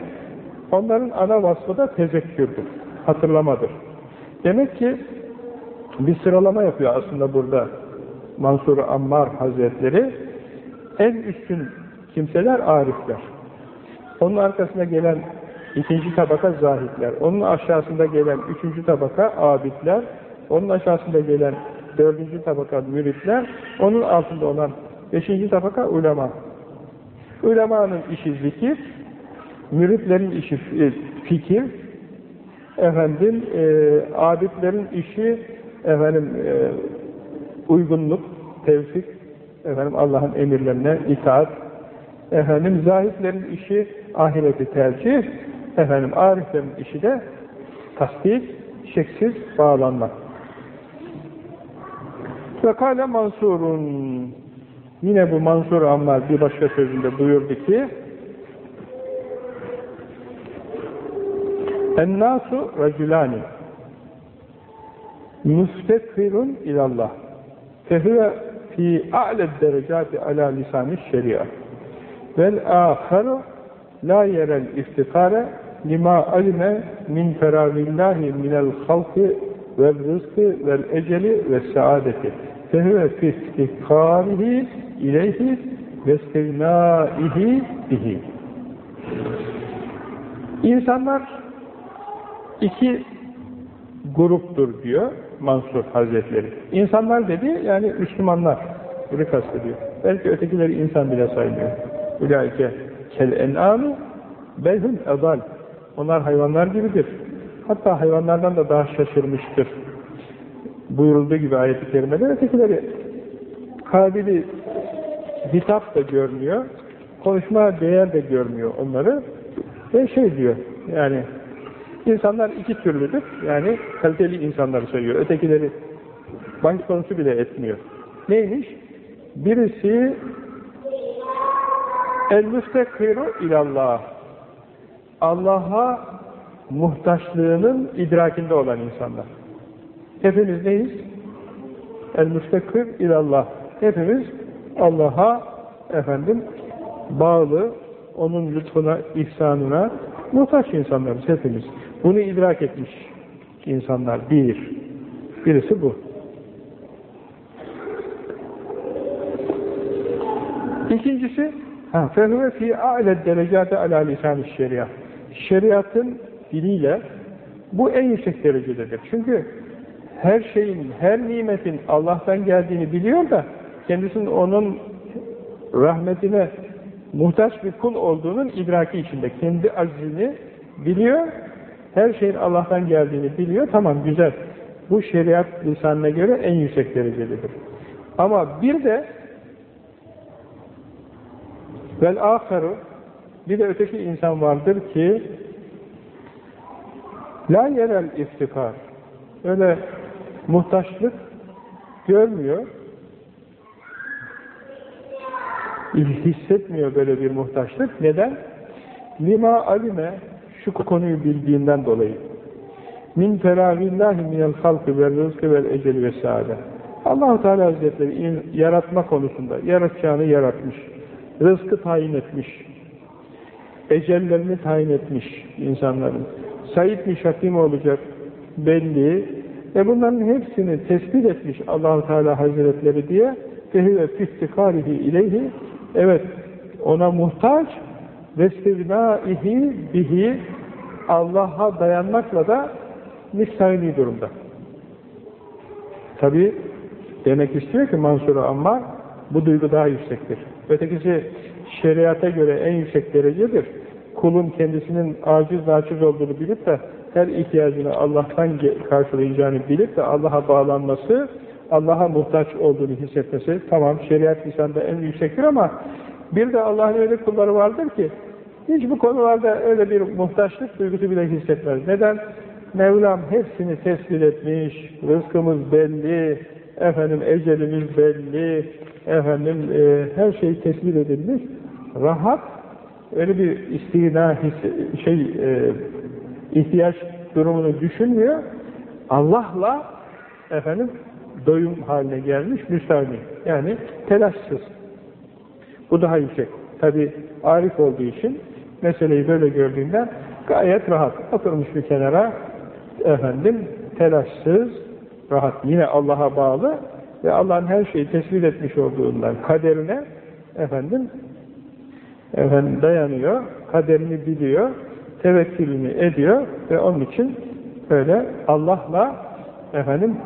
[SPEAKER 1] onların ana vasfı da tezekkürdür, hatırlamadır. Demek ki bir sıralama yapıyor aslında burada Mansur Ammar Hazretleri. En üstün kimseler arifler. Onun arkasına gelen ikinci tabaka zahitler. Onun aşağısında gelen üçüncü tabaka abidler. Onun aşağısında gelen dördüncü tabaka müritler. Onun altında olan beşinci tabaka ulema. Ulemanın işi zikir, müritlerin işi fikir, efendim e, abidlerin işi efendim e, uygunluk, tevfik, efendim Allah'ın emirlerine itaat, efendim zahitlerin işi ahireti tercih, efendim ariflerin işi de tasdik, şeksiz bağlanmak. Ve kâle Mansur'un. Yine bu Mansur Ammar bir başka sözünde buyurdu ki Ennâsu racülâni. Müstekfirun ilallah fehüve fi a'led derecati ala lisanis şeria vel âkharu la yerel iftikare lima alime min feravillahi minel halki vel rızkı vel eceli ve saadeti fehüve fi istikarihi ileyhi ve stevnaihi bihi İnsanlar iki gruptur diyor Mansur Hazretleri. İnsanlar dedi yani Müslümanlar. Bunu kastediyor. Belki ötekileri insan bile saymıyor. Ulaike kel en'amı belhum edal. Onlar hayvanlar gibidir. Hatta hayvanlardan da daha şaşırmıştır. Buyurulduğu gibi ayet-i kerimede ötekileri kabili hitap da görmüyor. Konuşma değer de görmüyor onları. Ve şey diyor yani insanlar iki türlüdür. Yani kaliteli insanları sayıyor. Ötekileri bahis konusu bile etmiyor. Neymiş? Birisi el-müstekiru ilallah Allah'a muhtaçlığının idrakinde olan insanlar. Hepimiz neyiz? El-müstekir ilallah. Hepimiz Allah'a efendim bağlı, onun lütfuna, ihsanına muhtaç insanlarız hepimiz. Bunu idrak etmiş insanlar. Bir. Birisi bu. İkincisi فَهُوَ فِي اَعْلَى الدَّرَجَاتِ عَلَى لِسَانِ şeriat. Şeriatın diliyle bu en yüksek derecededir. Çünkü her şeyin, her nimetin Allah'tan geldiğini biliyor da kendisinin onun rahmetine muhtaç bir kul olduğunun idraki içinde. Kendi azini biliyor, her şeyin Allah'tan geldiğini biliyor. Tamam, güzel. Bu şeriat lisanına göre en yüksek derecededir. Ama bir de vel aharu bir de öteki insan vardır ki la yerel iftikar öyle muhtaçlık görmüyor hissetmiyor böyle bir muhtaçlık. Neden? Lima alime şu konuyu bildiğinden dolayı. Min ferahillahi minel halkı ve rızkı vel eceli ve saade. allah Teala Hazretleri yaratma konusunda yaratacağını yaratmış. Rızkı tayin etmiş. Ecellerini tayin etmiş insanların. Said mi şakim olacak belli. E bunların hepsini tespit etmiş allah Teala Hazretleri diye fehive fistikarihi ileyhi Evet, ona muhtaç vestivnaihi bihi Allah'a dayanmakla da müstahili durumda. Tabi demek istiyor ki Mansur Ammar bu duygu daha yüksektir. Ötekisi şeriata göre en yüksek derecedir. Kulun kendisinin aciz naçiz olduğunu bilip de her ihtiyacını Allah'tan karşılayacağını bilip de Allah'a bağlanması Allah'a muhtaç olduğunu hissetmesi, tamam şeriat lisanda en yüksektir ama bir de Allah'ın öyle kulları vardır ki hiç bu konularda öyle bir muhtaçlık duygusu bile hissetmez. Neden? Mevlam hepsini tespit etmiş, rızkımız belli, efendim ecelimiz belli, efendim e, her şey tespit edilmiş. Rahat, öyle bir istina şey e, ihtiyaç durumunu düşünmüyor. Allah'la efendim doyum haline gelmiş müstahni. Yani telaşsız. Bu daha yüksek. Tabi arif olduğu için meseleyi böyle gördüğünde gayet rahat. Oturmuş bir kenara efendim telaşsız, rahat. Yine Allah'a bağlı ve Allah'ın her şeyi tespit etmiş olduğundan kaderine efendim efendim dayanıyor, kaderini biliyor, tevekkülünü ediyor ve onun için böyle Allah'la efendim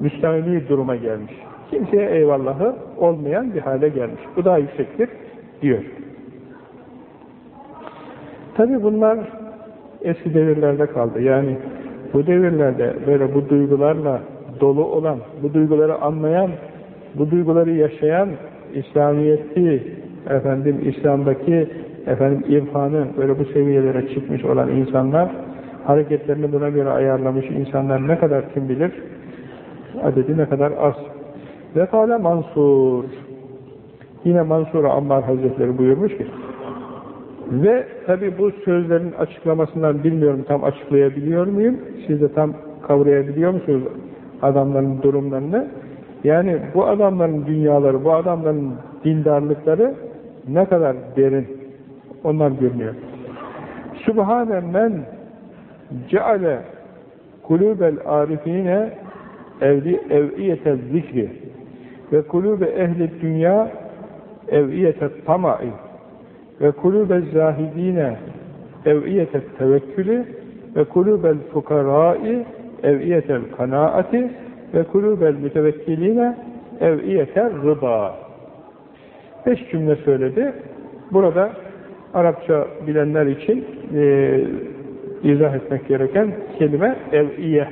[SPEAKER 1] müstahili duruma gelmiş. Kimseye eyvallahı olmayan bir hale gelmiş. Bu daha yüksektir diyor. Tabi bunlar eski devirlerde kaldı. Yani bu devirlerde böyle bu duygularla dolu olan, bu duyguları anlayan, bu duyguları yaşayan İslamiyeti, efendim İslam'daki efendim irfanı böyle bu seviyelere çıkmış olan insanlar hareketlerini buna göre ayarlamış insanlar ne kadar kim bilir adedi ne kadar az. Ve Mansur yine Mansur Ammar Hazretleri buyurmuş ki ve tabi bu sözlerin açıklamasından bilmiyorum tam açıklayabiliyor muyum? Siz de tam kavrayabiliyor musunuz adamların durumlarını? Yani bu adamların dünyaları, bu adamların dindarlıkları ne kadar derin onlar görünüyor. Sübhane men ceale kulübel arifine evli eviyete zikri ve kulübe ehli dünya eviyete tama'i ve kulübe zahidine eviyete tevekkülü ve kulübel fukarai eviyetel kanaati ve kulübel mütevekkiline eviyetel rıba. Beş cümle söyledi. Burada Arapça bilenler için e, izah etmek gereken kelime eviye.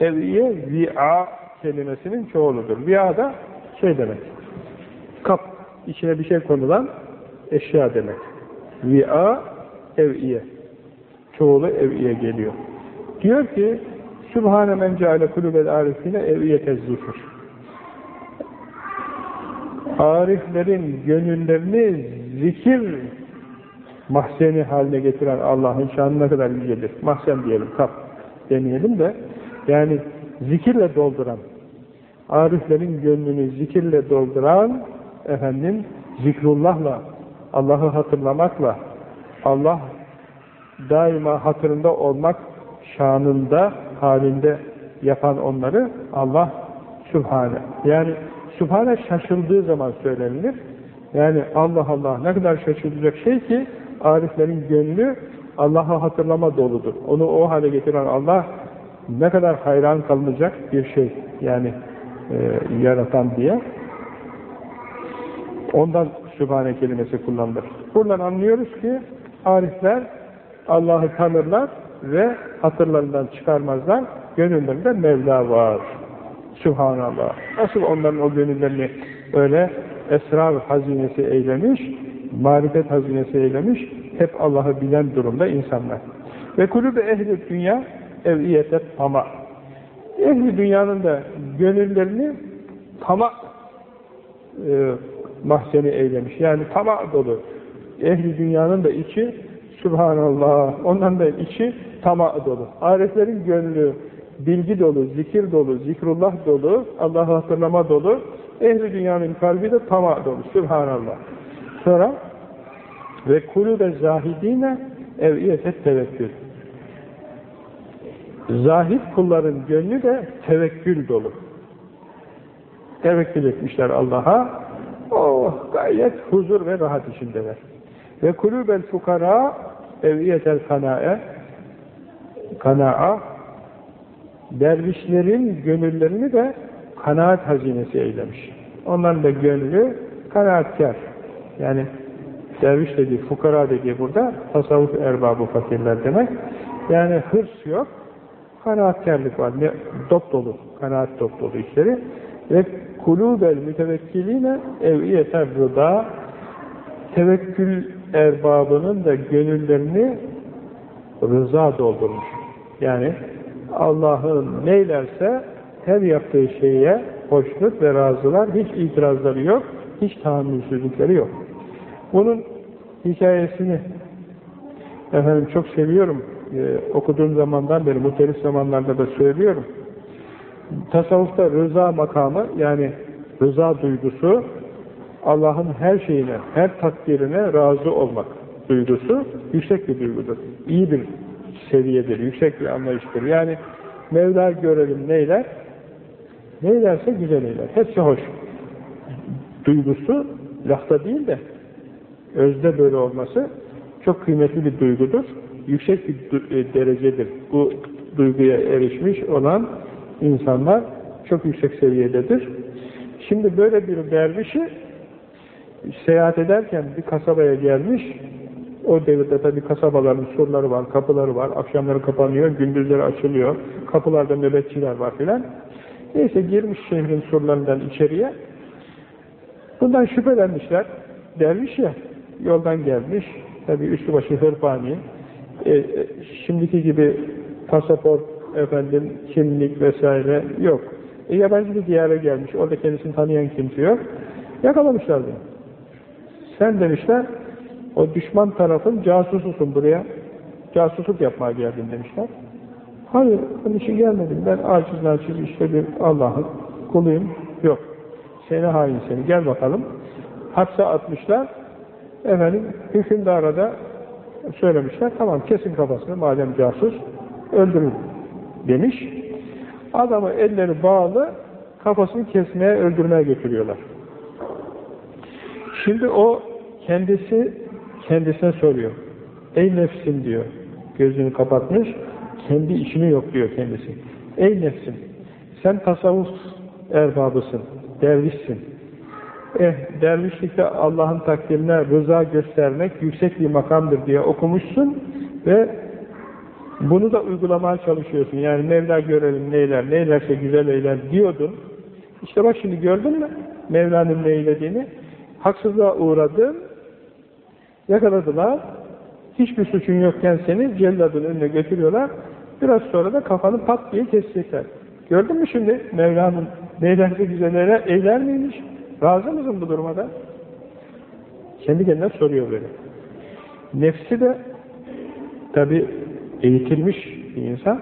[SPEAKER 1] Eviye, vi'a kelimesinin çoğuludur. Vi'a da şey demek, kap, içine bir şey konulan eşya demek. Vi'a, eviye. Çoğulu eviye geliyor. Diyor ki, Sübhane men ceale kulübel arifine eviyete zikr. Ariflerin gönüllerini zikir mahzeni haline getiren Allah'ın şanı ne kadar yücedir. Mahzen diyelim, kap demeyelim de yani zikirle dolduran ariflerin gönlünü zikirle dolduran efendim zikrullahla Allah'ı hatırlamakla Allah daima hatırında olmak şanında halinde yapan onları Allah Sübhane. Yani Sübhane şaşıldığı zaman söylenilir. Yani Allah Allah ne kadar şaşılacak şey ki ariflerin gönlü Allah'ı hatırlama doludur. Onu o hale getiren Allah ne kadar hayran kalınacak bir şey yani e, yaratan diye. Ondan Sübhane kelimesi kullanılır. Buradan anlıyoruz ki arifler Allah'ı tanırlar ve hatırlarından çıkarmazlar. Gönüllerinde Mevla var. Sübhanallah. Nasıl onların o gönüllerini öyle esrar hazinesi eylemiş, marifet hazinesi eylemiş, hep Allah'ı bilen durumda insanlar. Ve kulübe ehli dünya evliyetet ama. Ehli dünyanın da gönüllerini tama e, mahzeni eylemiş. Yani tama dolu. Ehli dünyanın da içi Subhanallah. Ondan da içi tama dolu. Ariflerin gönlü bilgi dolu, zikir dolu, zikrullah dolu, Allah'ı hatırlama dolu. Ehli dünyanın kalbi de tama dolu. Subhanallah. Sonra ve kulübe zahidine eviyetet tevekkül. Zahid kulların gönlü de tevekkül dolu. Tevekkül etmişler Allah'a. Oh gayet huzur ve rahat içindeler. Ve kulübel fukara eviyetel kanae kana'a dervişlerin gönüllerini de kanaat hazinesi eylemiş. Onların da gönlü kanaatkar. Yani derviş dediği, fukara dediği burada tasavvuf erbabı fakirler demek. Yani hırs yok, kanaatkarlık var. Ne, dop dolu, kanaat dop dolu işleri. Ve kulûbel mütevekkiline eviyeter rıda tevekkül erbabının da gönüllerini rıza doldurmuş. Yani Allah'ın neylerse her yaptığı şeye hoşnut ve razılar, hiç itirazları yok, hiç tahammülsüzlükleri yok. Bunun hikayesini efendim çok seviyorum. Ee, okuduğum zamandan beri, muhtelif zamanlarda da söylüyorum. Tasavvufta rıza makamı, yani rıza duygusu, Allah'ın her şeyine, her takdirine razı olmak duygusu yüksek bir duygudur. İyi bir seviyedir, yüksek bir anlayıştır. Yani Mevla görelim neyler? Neylerse güzel eyler. Hepsi hoş. Duygusu lafta değil de özde böyle olması çok kıymetli bir duygudur. Yüksek bir e, derecedir. Bu duyguya erişmiş olan insanlar çok yüksek seviyededir. Şimdi böyle bir dervişi seyahat ederken bir kasabaya gelmiş, o devirde tabi kasabaların surları var, kapıları var, akşamları kapanıyor, gündüzleri açılıyor, kapılarda nöbetçiler var filan. Neyse girmiş şehrin surlarından içeriye, Bundan şüphelenmişler. Derviş ya, yoldan gelmiş. Tabi üstü başı hırpani. E, e, şimdiki gibi pasaport, efendim, kimlik vesaire yok. E, yabancı bir diyara gelmiş. Orada kendisini tanıyan kimse yok. Yakalamışlar bunu. Sen demişler, o düşman tarafın casususun buraya. Casusluk yapmaya geldin demişler. Hayır, onun için gelmedim. Ben aciz naciz işte bir Allah'ın kuluyum. Yok. Seni hain seni. Gel bakalım. Hapse atmışlar. Efendim, hükümdara da söylemişler. Tamam kesin kafasını madem casus öldürün demiş. Adamı elleri bağlı kafasını kesmeye, öldürmeye götürüyorlar. Şimdi o kendisi kendisine soruyor. Ey nefsim diyor. Gözünü kapatmış. Kendi içini yok diyor kendisi. Ey nefsim sen tasavvuf erbabısın. Dervişsin. Eh, dervişlikte Allah'ın takdirine rıza göstermek yüksek bir makamdır diye okumuşsun ve bunu da uygulamaya çalışıyorsun. Yani Mevla görelim neyler, neylerse güzel eyler diyordun. İşte bak şimdi gördün mü Mevla'nın neylediğini? Haksızlığa uğradın, yakaladılar, hiçbir suçun yokken seni celladın önüne götürüyorlar, biraz sonra da kafanı pat diye kesecekler. Gördün mü şimdi Mevla'nın neylerse güzel eyler, eyler miymiş? Razı mısın bu durumda? Kendi kendine soruyor böyle. Nefsi de tabi eğitilmiş bir insan.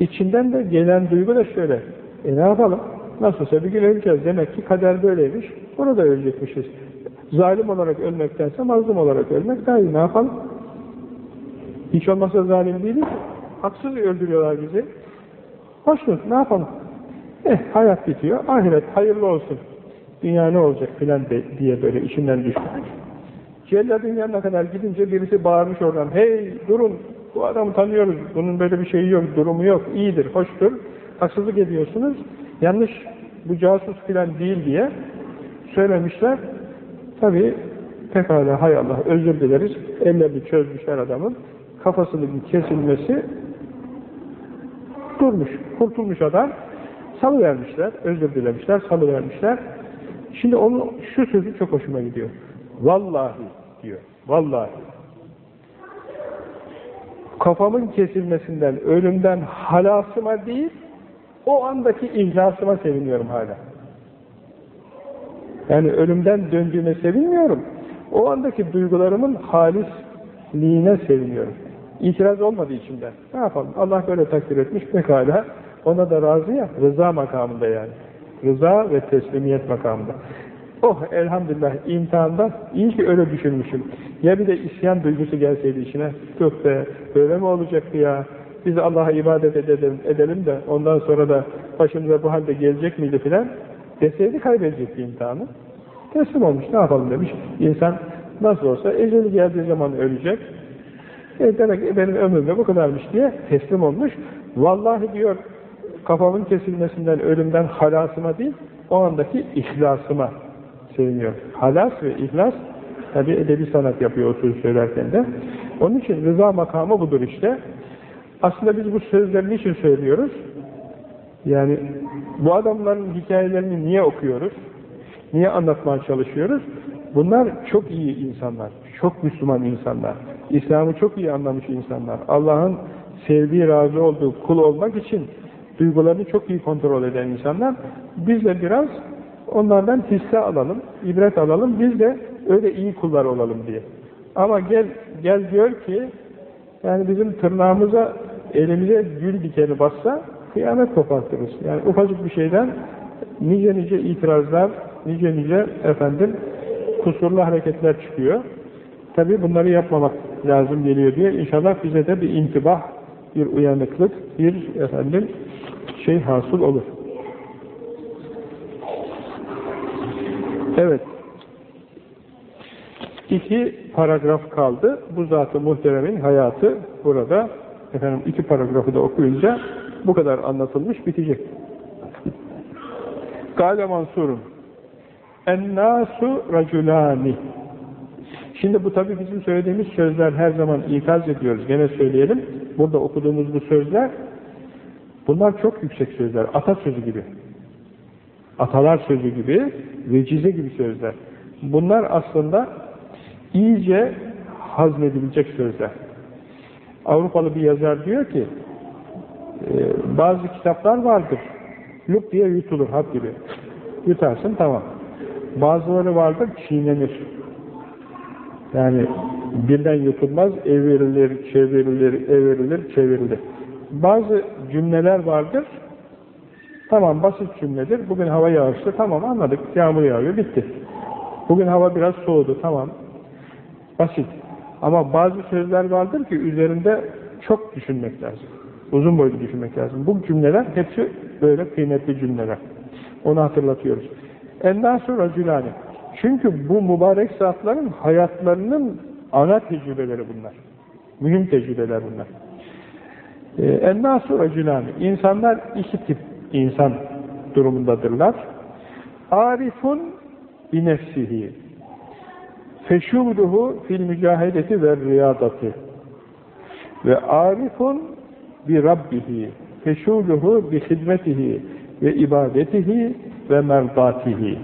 [SPEAKER 1] İçinden de gelen duygu da şöyle. E ne yapalım? Nasılsa bir gün öleceğiz. Demek ki kader böyleymiş. Burada ölecekmişiz. Zalim olarak ölmektense mazlum olarak ölmek daha iyi. Ne yapalım? Hiç olmazsa zalim değiliz. Haksız öldürüyorlar bizi. Hoşnut. Ne yapalım? Eh hayat bitiyor. Ahiret hayırlı olsun. Dünya ne olacak filan diye böyle içinden düşmüş. Celladın yanına kadar gidince birisi bağırmış oradan. Hey durun bu adamı tanıyoruz. Bunun böyle bir şeyi yok, durumu yok. iyidir, hoştur. Haksızlık ediyorsunuz. Yanlış bu casus filan değil diye söylemişler. Tabi pekala hay Allah özür dileriz. Ellerini çözmüşler adamın. Kafasının kesilmesi durmuş. Kurtulmuş adam. Salı vermişler. Özür dilemişler. Salı vermişler. Şimdi onun şu sözü çok hoşuma gidiyor. Vallahi diyor. Vallahi. Kafamın kesilmesinden, ölümden halasıma değil, o andaki ihlasıma seviniyorum hala. Yani ölümden döndüğüme sevinmiyorum. O andaki duygularımın halisliğine seviniyorum. İtiraz olmadı içimden. Ne yapalım? Allah böyle takdir etmiş pekala. Ona da razı ya. Rıza makamında yani. Rıza ve teslimiyet makamında. Oh elhamdülillah imtihanda iyi ki öyle düşünmüşüm. Ya bir de isyan duygusu gelseydi içine. Yok be böyle mi olacaktı ya? Biz Allah'a ibadet edelim, edelim de ondan sonra da başımıza bu halde gelecek miydi filan deseydi kaybedecekti imtihanı. Teslim olmuş ne yapalım demiş. İnsan nasıl olsa eceli geldiği zaman ölecek. E demek benim ömrüm bu kadarmış diye teslim olmuş. Vallahi diyor kafamın kesilmesinden, ölümden halasıma değil, o andaki ihlasıma seviniyor. Halas ve ihlas tabi edebi sanat yapıyor o söz söylerken de. Onun için rıza makamı budur işte. Aslında biz bu sözleri niçin söylüyoruz? Yani bu adamların hikayelerini niye okuyoruz? Niye anlatmaya çalışıyoruz? Bunlar çok iyi insanlar, çok Müslüman insanlar. İslam'ı çok iyi anlamış insanlar. Allah'ın sevdiği, razı olduğu kul olmak için duygularını çok iyi kontrol eden insanlar. Biz de biraz onlardan hisse alalım, ibret alalım, biz de öyle iyi kullar olalım diye. Ama gel, gel diyor ki, yani bizim tırnağımıza, elimize gül dikeni bassa, kıyamet kopartırız. Yani ufacık bir şeyden nice nice itirazlar, nice nice efendim kusurlu hareketler çıkıyor. Tabi bunları yapmamak lazım geliyor diye inşallah bize de bir intibah, bir uyanıklık, bir efendim şey hasıl olur. Evet. İki paragraf kaldı. Bu zatı muhteremin hayatı burada efendim iki paragrafı da okuyunca bu kadar anlatılmış bitecek. Gale Mansur'un Ennâsu raculâni Şimdi bu tabi bizim söylediğimiz sözler her zaman ikaz ediyoruz. Gene söyleyelim. Burada okuduğumuz bu sözler bunlar çok yüksek sözler. Atasözü gibi. Atalar sözü gibi, vecize gibi sözler. Bunlar aslında iyice hazmedilecek sözler. Avrupalı bir yazar diyor ki, e, bazı kitaplar vardır, lup diye yutulur, hap gibi. Yutarsın, tamam. Bazıları vardır, çiğnenir. Yani birden yutulmaz, evrilir, çevrilir, evrilir, çevrilir. Bazı cümleler vardır, tamam basit cümledir, bugün hava yağışlı, tamam anladık, yağmur yağıyor, bitti. Bugün hava biraz soğudu, tamam, basit. Ama bazı sözler vardır ki üzerinde çok düşünmek lazım. Uzun boylu düşünmek lazım. Bu cümleler hepsi böyle kıymetli cümleler. Onu hatırlatıyoruz. Endan sonra Cülani. Çünkü bu mübarek zatların hayatlarının ana tecrübeleri bunlar. Mühim tecrübeler bunlar. Ee, Endan sonra Cülani. İnsanlar iki tip insan durumundadırlar. Arifun bi nefsihi. Feşûluhu fil mücahedeti ve riyadati. Ve arifun bi rabbihi. Feşûluhu bi hizmetihi ve ibadetihi ve merdatihi.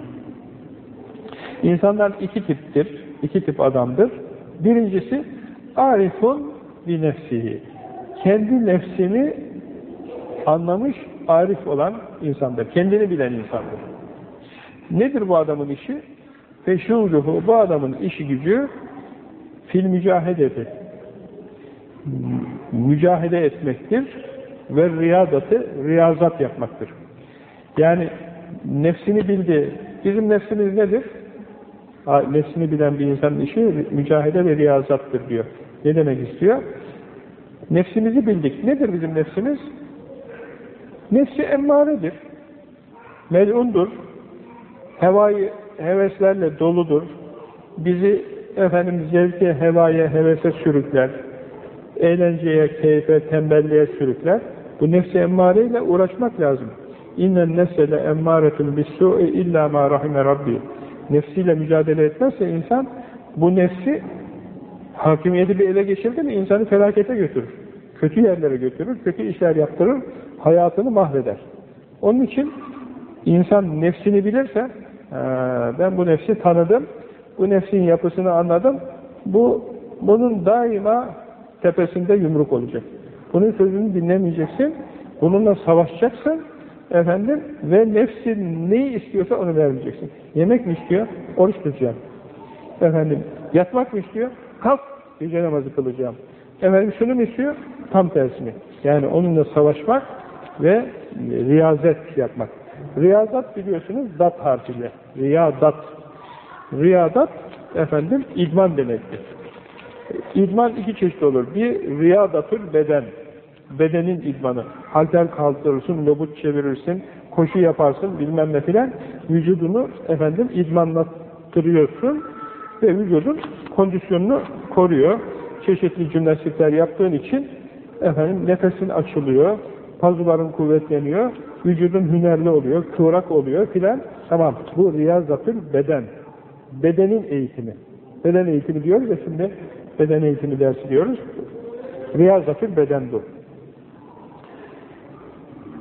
[SPEAKER 1] İnsanlar iki tiptir, iki tip adamdır. Birincisi, arifun bi nefsihi. Kendi nefsini anlamış, arif olan insandır. Kendini bilen insandır. Nedir bu adamın işi? Feşûluhu, bu adamın işi gücü fil mücahedeti. Mücahede etmektir ve riyadatı, riyazat yapmaktır. Yani nefsini bildi. Bizim nefsimiz nedir? Nefsini bilen bir insanın işi mücahede ve riyazattır diyor. Ne demek istiyor? Nefsimizi bildik. Nedir bizim nefsimiz? Nefsi emmaredir. Melundur. Hevayı, heveslerle doludur. Bizi efendim zevke, hevaya, hevese sürükler. Eğlenceye, keyfe, tembelliğe sürükler. Bu nefsi emmareyle uğraşmak lazım. İnnen nesele emmâretun bis-sû'i illâ mâ rahime rabbi. Nefsiyle mücadele etmezse insan bu nefsi hakimiyeti bir ele geçirdi mi insanı felakete götürür. Kötü yerlere götürür, kötü işler yaptırır, hayatını mahveder. Onun için insan nefsini bilirse ben bu nefsi tanıdım, bu nefsin yapısını anladım, bu bunun daima tepesinde yumruk olacak. Bunun sözünü dinlemeyeceksin, bununla savaşacaksın, efendim ve nefsin neyi istiyorsa onu vermeyeceksin. Yemek mi istiyor? Oruç tutacağım. Efendim yatmak mı istiyor? Kalk gece namazı kılacağım. Efendim şunu mu istiyor? Tam tersini. Yani onunla savaşmak ve riyazet yapmak. Riyazat biliyorsunuz dat harfiyle. Riyadat. Riyadat efendim idman demektir. İdman iki çeşit olur. Bir riyadatül beden bedenin idmanı. Halter kaldırırsın, lobut çevirirsin, koşu yaparsın bilmem ne filan. Vücudunu efendim idmanlattırıyorsun ve vücudun kondisyonunu koruyor. Çeşitli jimnastikler yaptığın için efendim nefesin açılıyor, pazuların kuvvetleniyor, vücudun hünerli oluyor, kıvrak oluyor filan. Tamam. Bu riyazatül beden. Bedenin eğitimi. Beden eğitimi diyoruz ya şimdi beden eğitimi dersi diyoruz. Riyazatül beden bu.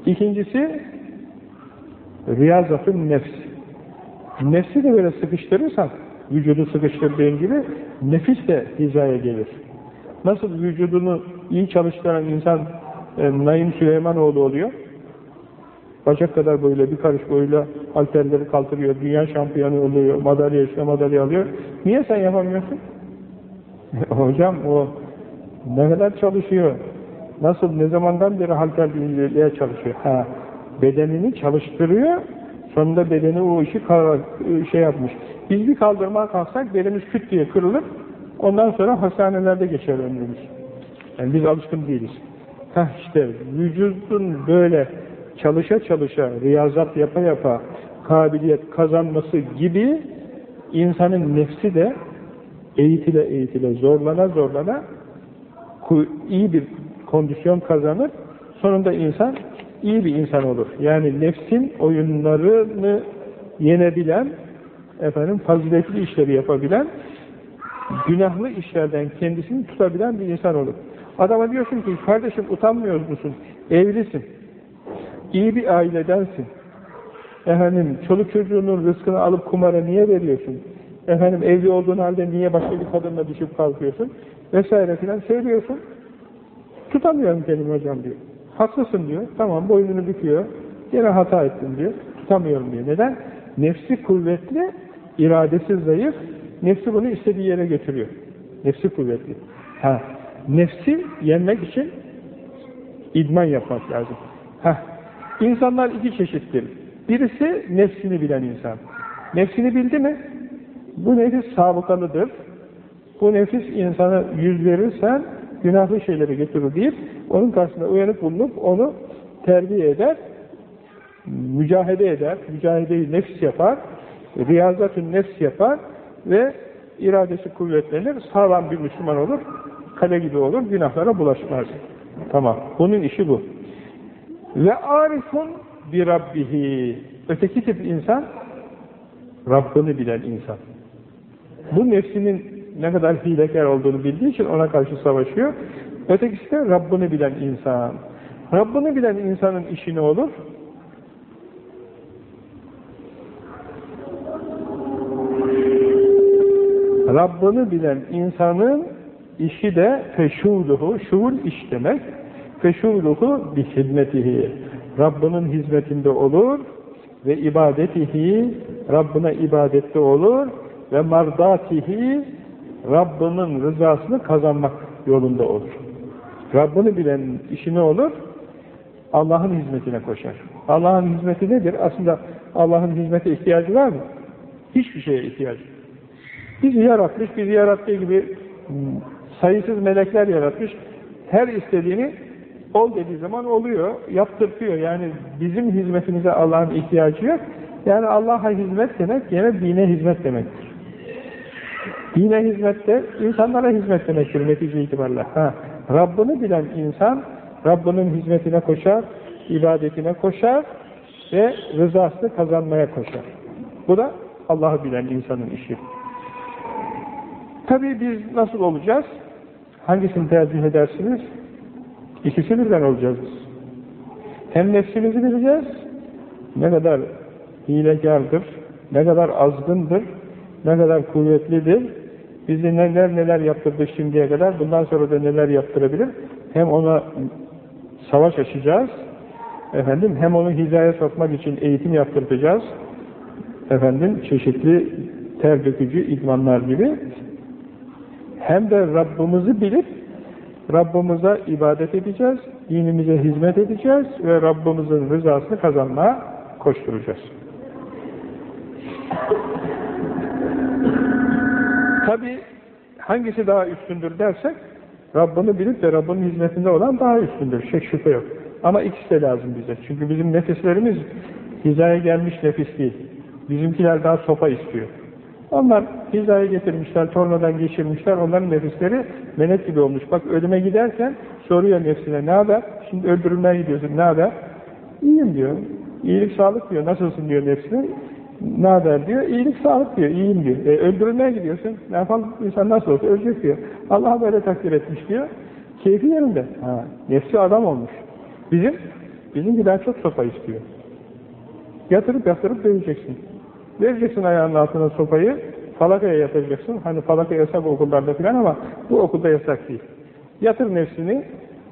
[SPEAKER 1] İkincisi riyazatun nefs. Nefsi de böyle sıkıştırırsan vücudu sıkıştırdığın gibi nefis de hizaya gelir. Nasıl vücudunu iyi çalıştıran insan e, Naim Süleymanoğlu oluyor? Bacak kadar böyle bir karış boyuyla halterleri kaldırıyor, dünya şampiyonu oluyor, madalya işte madalya alıyor. Niye sen yapamıyorsun? Hocam o ne kadar çalışıyor, Nasıl, ne zamandan beri halter bindirmeye çalışıyor? Ha, bedenini çalıştırıyor, sonunda bedeni o işi şey yapmış. Biz bir kaldırmaya kalksak belimiz küt diye kırılır, ondan sonra hastanelerde geçer ömrümüz. Yani biz alışkın değiliz. Heh işte vücudun böyle çalışa çalışa, riyazat yapa yapa kabiliyet kazanması gibi insanın nefsi de eğitile eğitile zorlana zorlana iyi bir kondisyon kazanır. Sonunda insan iyi bir insan olur. Yani nefsin oyunlarını yenebilen, efendim faziletli işleri yapabilen, günahlı işlerden kendisini tutabilen bir insan olur. Adama diyorsun ki, kardeşim utanmıyor musun? Evlisin. iyi bir ailedensin. Efendim çoluk çocuğunun rızkını alıp kumara niye veriyorsun? Efendim evli olduğun halde niye başka bir kadınla düşüp kalkıyorsun? Vesaire filan söylüyorsun. Tutamıyorum kendimi hocam diyor. Haklısın diyor. Tamam boynunu büküyor. Yine hata ettim diyor. Tutamıyorum diyor. Neden? Nefsi kuvvetli, iradesi zayıf. Nefsi bunu istediği yere götürüyor. Nefsi kuvvetli. Ha, nefsi yenmek için idman yapmak lazım. Ha, insanlar iki çeşittir. Birisi nefsini bilen insan. Nefsini bildi mi? Bu nefis sabıkalıdır. Bu nefis insana yüz verirsen günahlı şeyleri getirir deyip onun karşısında uyanıp bulunup onu terbiye eder, mücahede eder, mücahedeyi nefs yapar, riyazatün nefs yapar ve iradesi kuvvetlenir, sağlam bir Müslüman olur, kale gibi olur, günahlara bulaşmaz. Tamam, bunun işi bu. Ve arifun bir Rabbihi. Öteki tip insan, Rabbini bilen insan. Bu nefsinin ne kadar hilekar olduğunu bildiği için ona karşı savaşıyor. Ötekisi de Rabbini bilen insan. Rabbini bilen insanın işi ne olur? Rabbini bilen insanın işi de feşuluhu, şuul iş demek. Feşuluhu bi hizmetihi. Rabbinin hizmetinde olur ve ibadetihi Rabbine ibadette olur ve mardatihi Rabbinin rızasını kazanmak yolunda olur. Rabbini bilen işi ne olur? Allah'ın hizmetine koşar. Allah'ın hizmeti nedir? Aslında Allah'ın hizmete ihtiyacı var mı? Hiçbir şeye ihtiyacı. Bizi yaratmış, bizi yarattığı gibi sayısız melekler yaratmış. Her istediğini ol dediği zaman oluyor, yaptırtıyor. Yani bizim hizmetimize Allah'ın ihtiyacı yok. Yani Allah'a hizmet demek yine dine hizmet demektir. Dine hizmette insanlara hizmet demektir netice itibariyle. Ha, Rabbini bilen insan Rabbinin hizmetine koşar, ibadetine koşar ve rızasını kazanmaya koşar. Bu da Allah'ı bilen insanın işi. Tabii biz nasıl olacağız? Hangisini tercih edersiniz? İkisi birden olacağız Hem nefsimizi bileceğiz, ne kadar hilekardır, ne kadar azgındır, ne kadar kuvvetlidir, bizi neler neler yaptırdı şimdiye kadar, bundan sonra da neler yaptırabilir, hem ona savaş açacağız, efendim, hem onu hizaya sokmak için eğitim yaptıracağız, efendim, çeşitli ter dökücü idmanlar gibi, hem de Rabbimizi bilip, Rabbimize ibadet edeceğiz, dinimize hizmet edeceğiz ve Rabbimizin rızasını kazanmaya koşturacağız. Tabi hangisi daha üstündür dersek, Rabbini bilip de Rabbinin hizmetinde olan daha üstündür. Şek şüphe yok. Ama ikisi de lazım bize. Çünkü bizim nefislerimiz hizaya gelmiş nefis değil. Bizimkiler daha sopa istiyor. Onlar hizaya getirmişler, tornadan geçirmişler, onların nefisleri melek gibi olmuş. Bak ölüme giderken soruyor nefsine, ne haber? Şimdi öldürülmeye gidiyorsun, ne haber? İyiyim diyor. İyilik sağlık diyor. Nasılsın diyor nefsine. Ne haber diyor. İyilik sağlık diyor. İyiyim diyor. E, öldürülmeye gidiyorsun. Ne yapalım? İnsan nasıl olsa ölecek diyor. Allah böyle takdir etmiş diyor. Keyfi yerinde. Ha, nefsi adam olmuş. Bizim, bizimkiler çok sopa istiyor. Yatırıp yatırıp döveceksin. Vereceksin ayağının altına sopayı, falakaya yatıracaksın. Hani falaka yasak okullarda filan ama bu okulda yasak değil. Yatır nefsini,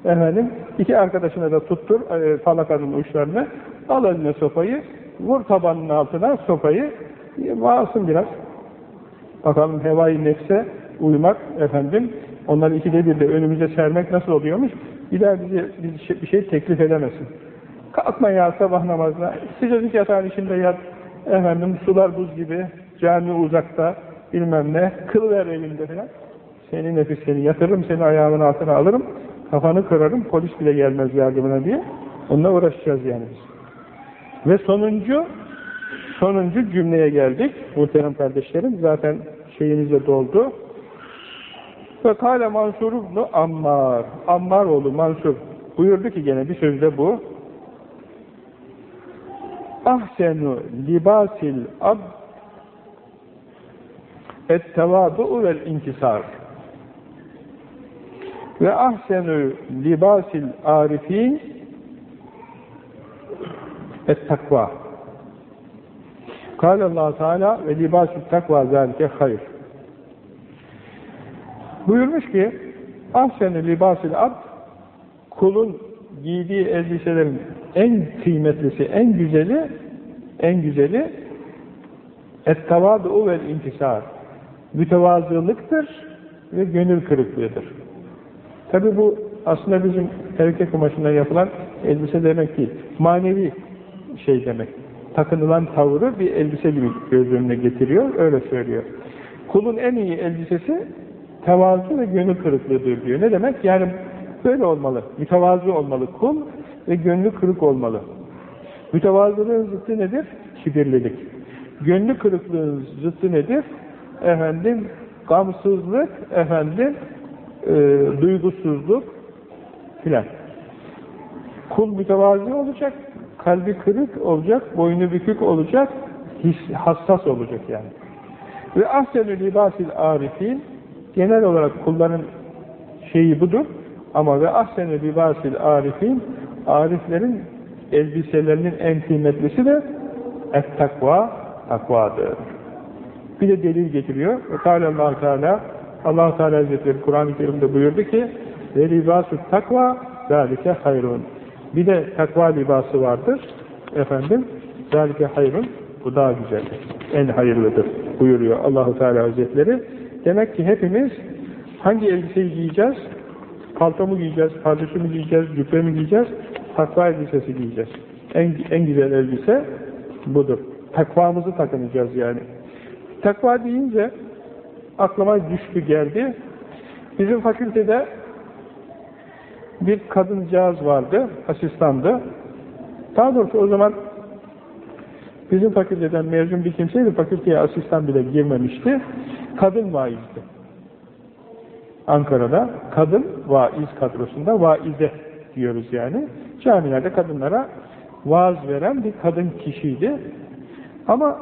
[SPEAKER 1] efendim, iki arkadaşına da tuttur e, falakanın uçlarını, al eline sopayı, vur tabanın altına sopayı, bağırsın biraz. Bakalım hevai nefse uymak, efendim, onları ikide bir de önümüze sermek nasıl oluyormuş? Bir daha bize bir şey teklif edemesin. Kalkma ya sabah namazına, sıcacık yatağın içinde yat, efendim sular buz gibi, cami uzakta, bilmem ne, kıl ver elinde falan. Seni nefis seni yatırırım, seni ayağımın altına alırım, kafanı kırarım, polis bile gelmez yardımına diye. Onunla uğraşacağız yani biz. Ve sonuncu, sonuncu cümleye geldik. Muhterem kardeşlerim, zaten şeyiniz de doldu. Ve kâle Mansur ibn Ammar. Ammar oğlu Mansur buyurdu ki gene bir sözde bu ahsenu libasil ab ettevâdu'u vel inkisar ve ahsenu libasil arifin et takva Kâle allah Teala ve libâsü takvâ zâlike hayır. Buyurmuş ki ahsen-i libâsil abd kulun giydiği elbiselerin en kıymetlisi, en güzeli en güzeli ettevâdu vel intisar mütevazılıktır ve gönül kırıklığıdır. Tabi bu aslında bizim tereke kumaşından yapılan elbise demek değil. Manevi şey demek. Takınılan tavrı bir elbise gibi göz önüne getiriyor. Öyle söylüyor. Kulun en iyi elbisesi tevazu ve gönül kırıklığıdır diyor. Ne demek? Yani böyle olmalı. Mütevazı olmalı kul ve gönlü kırık olmalı. Mütevazılığın zıttı nedir? Kibirlilik. Gönlü kırıklığın zıttı nedir? Efendim, gamsızlık, efendim, e, duygusuzluk filan. Kul mütevazi olacak, kalbi kırık olacak, boynu bükük olacak, his, hassas olacak yani. Ve ahsenü libasil arifin genel olarak kulların şeyi budur ama ve ahsenü libasil arifin ariflerin elbiselerinin en kıymetlisi de et takva takvadır. Bir de delil getiriyor. Teala Allah Teala Allah Teala Hazretleri Kur'an-ı Kerim'de buyurdu ki ve libasu takva zalike hayrun. Bir de takva libası vardır. Efendim zalike hayrun. Bu daha güzeldir. En hayırlıdır buyuruyor Allahu Teala Hazretleri. Demek ki hepimiz hangi elbiseyi giyeceğiz? Palto mu giyeceğiz, pardesü mü giyeceğiz, cübbe mi giyeceğiz? Takva elbisesi giyeceğiz. En, en güzel elbise budur. Takvamızı takınacağız yani. Takva deyince aklıma düştü geldi. Bizim fakültede bir kadıncağız vardı, asistandı. Daha doğrusu o zaman bizim fakülteden mezun bir kimseydi, fakülteye asistan bile girmemişti. Kadın vaizdi. Ankara'da kadın vaiz kadrosunda vaize diyoruz yani. Camilerde kadınlara vaaz veren bir kadın kişiydi. Ama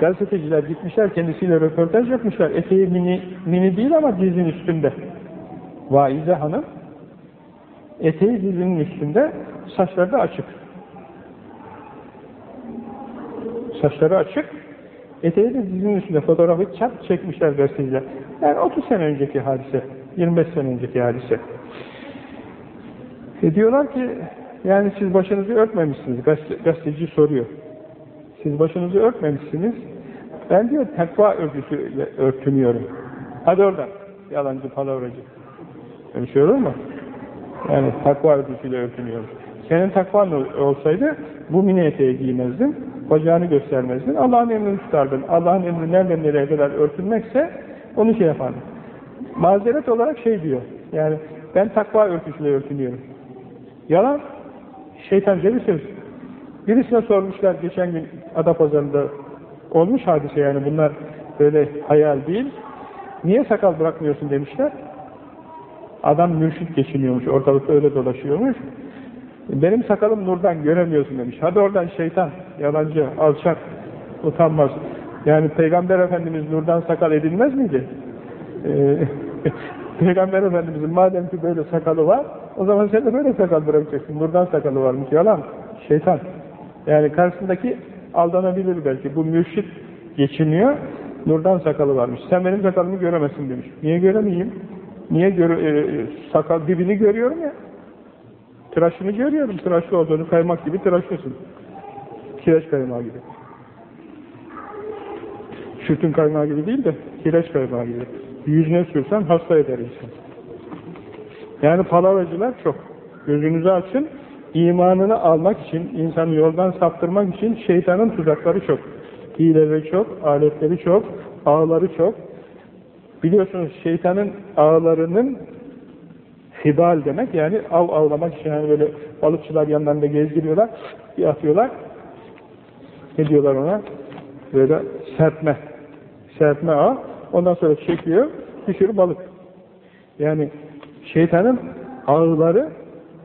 [SPEAKER 1] gazeteciler gitmişler, kendisiyle röportaj yapmışlar. Eteği mini, mini değil ama dizin üstünde. Vaize hanım. Eteği dizinin üstünde, saçları da açık. Saçları açık, eteği de dizinin üstünde fotoğrafı çat çekmişler gazeteciler. Yani 30 sene önceki hadise, 25 sene önceki hadise. E diyorlar ki, yani siz başınızı örtmemişsiniz, Gazete, gazeteci soruyor. Siz başınızı örtmemişsiniz, ben diyor takva örgüsüyle örtünüyorum. Hadi oradan, yalancı palavracı. Öyle şey olur mu? Yani takva örgüsüyle örtünüyorum. Senin takvan olsaydı bu mini eteği giymezdin, bacağını göstermezdin, Allah'ın emrini tutardın. Allah'ın emri nereden nereye kadar örtülmekse onu şey yapardın. Mazeret olarak şey diyor, yani ben takva örtüsüyle örtünüyorum. Yalan, şeytanca bir söz. Birisine sormuşlar geçen gün Adapazarı'nda olmuş hadise yani bunlar böyle hayal değil. Niye sakal bırakmıyorsun demişler. Adam mürşit geçiniyormuş, ortalıkta öyle dolaşıyormuş. Benim sakalım nurdan göremiyorsun demiş. Hadi oradan şeytan, yalancı, alçak, utanmaz. Yani Peygamber Efendimiz nurdan sakal edilmez miydi? Ee, Peygamber Efendimizin madem ki böyle sakalı var, o zaman sen de böyle sakal bırakacaksın. Nurdan sakalı varmış. Yalan, şeytan. Yani karşısındaki aldanabilir belki. Bu mürşit geçiniyor, nurdan sakalı varmış. Sen benim sakalımı göremezsin demiş. Niye göremeyeyim? Niye gör e, sakal dibini görüyorum ya. Tıraşını görüyorum. Tıraşlı olduğunu kaymak gibi tıraşlısın. Kireç kaymağı gibi. Sütün kaymağı gibi değil de kireç kaymağı gibi. Yüzüne sürsen hasta eder insan. Yani palavracılar çok. Gözünüzü açın. imanını almak için, insanı yoldan saptırmak için şeytanın tuzakları çok. Hileleri çok, aletleri çok, ağları çok. Biliyorsunuz şeytanın ağlarının hibal demek yani av avlamak için yani böyle balıkçılar yanlarında gezdiriyorlar, bir atıyorlar. Ne diyorlar ona? Böyle serpme. Serpme ağ. Ondan sonra çekiyor, bir sürü balık. Yani şeytanın ağları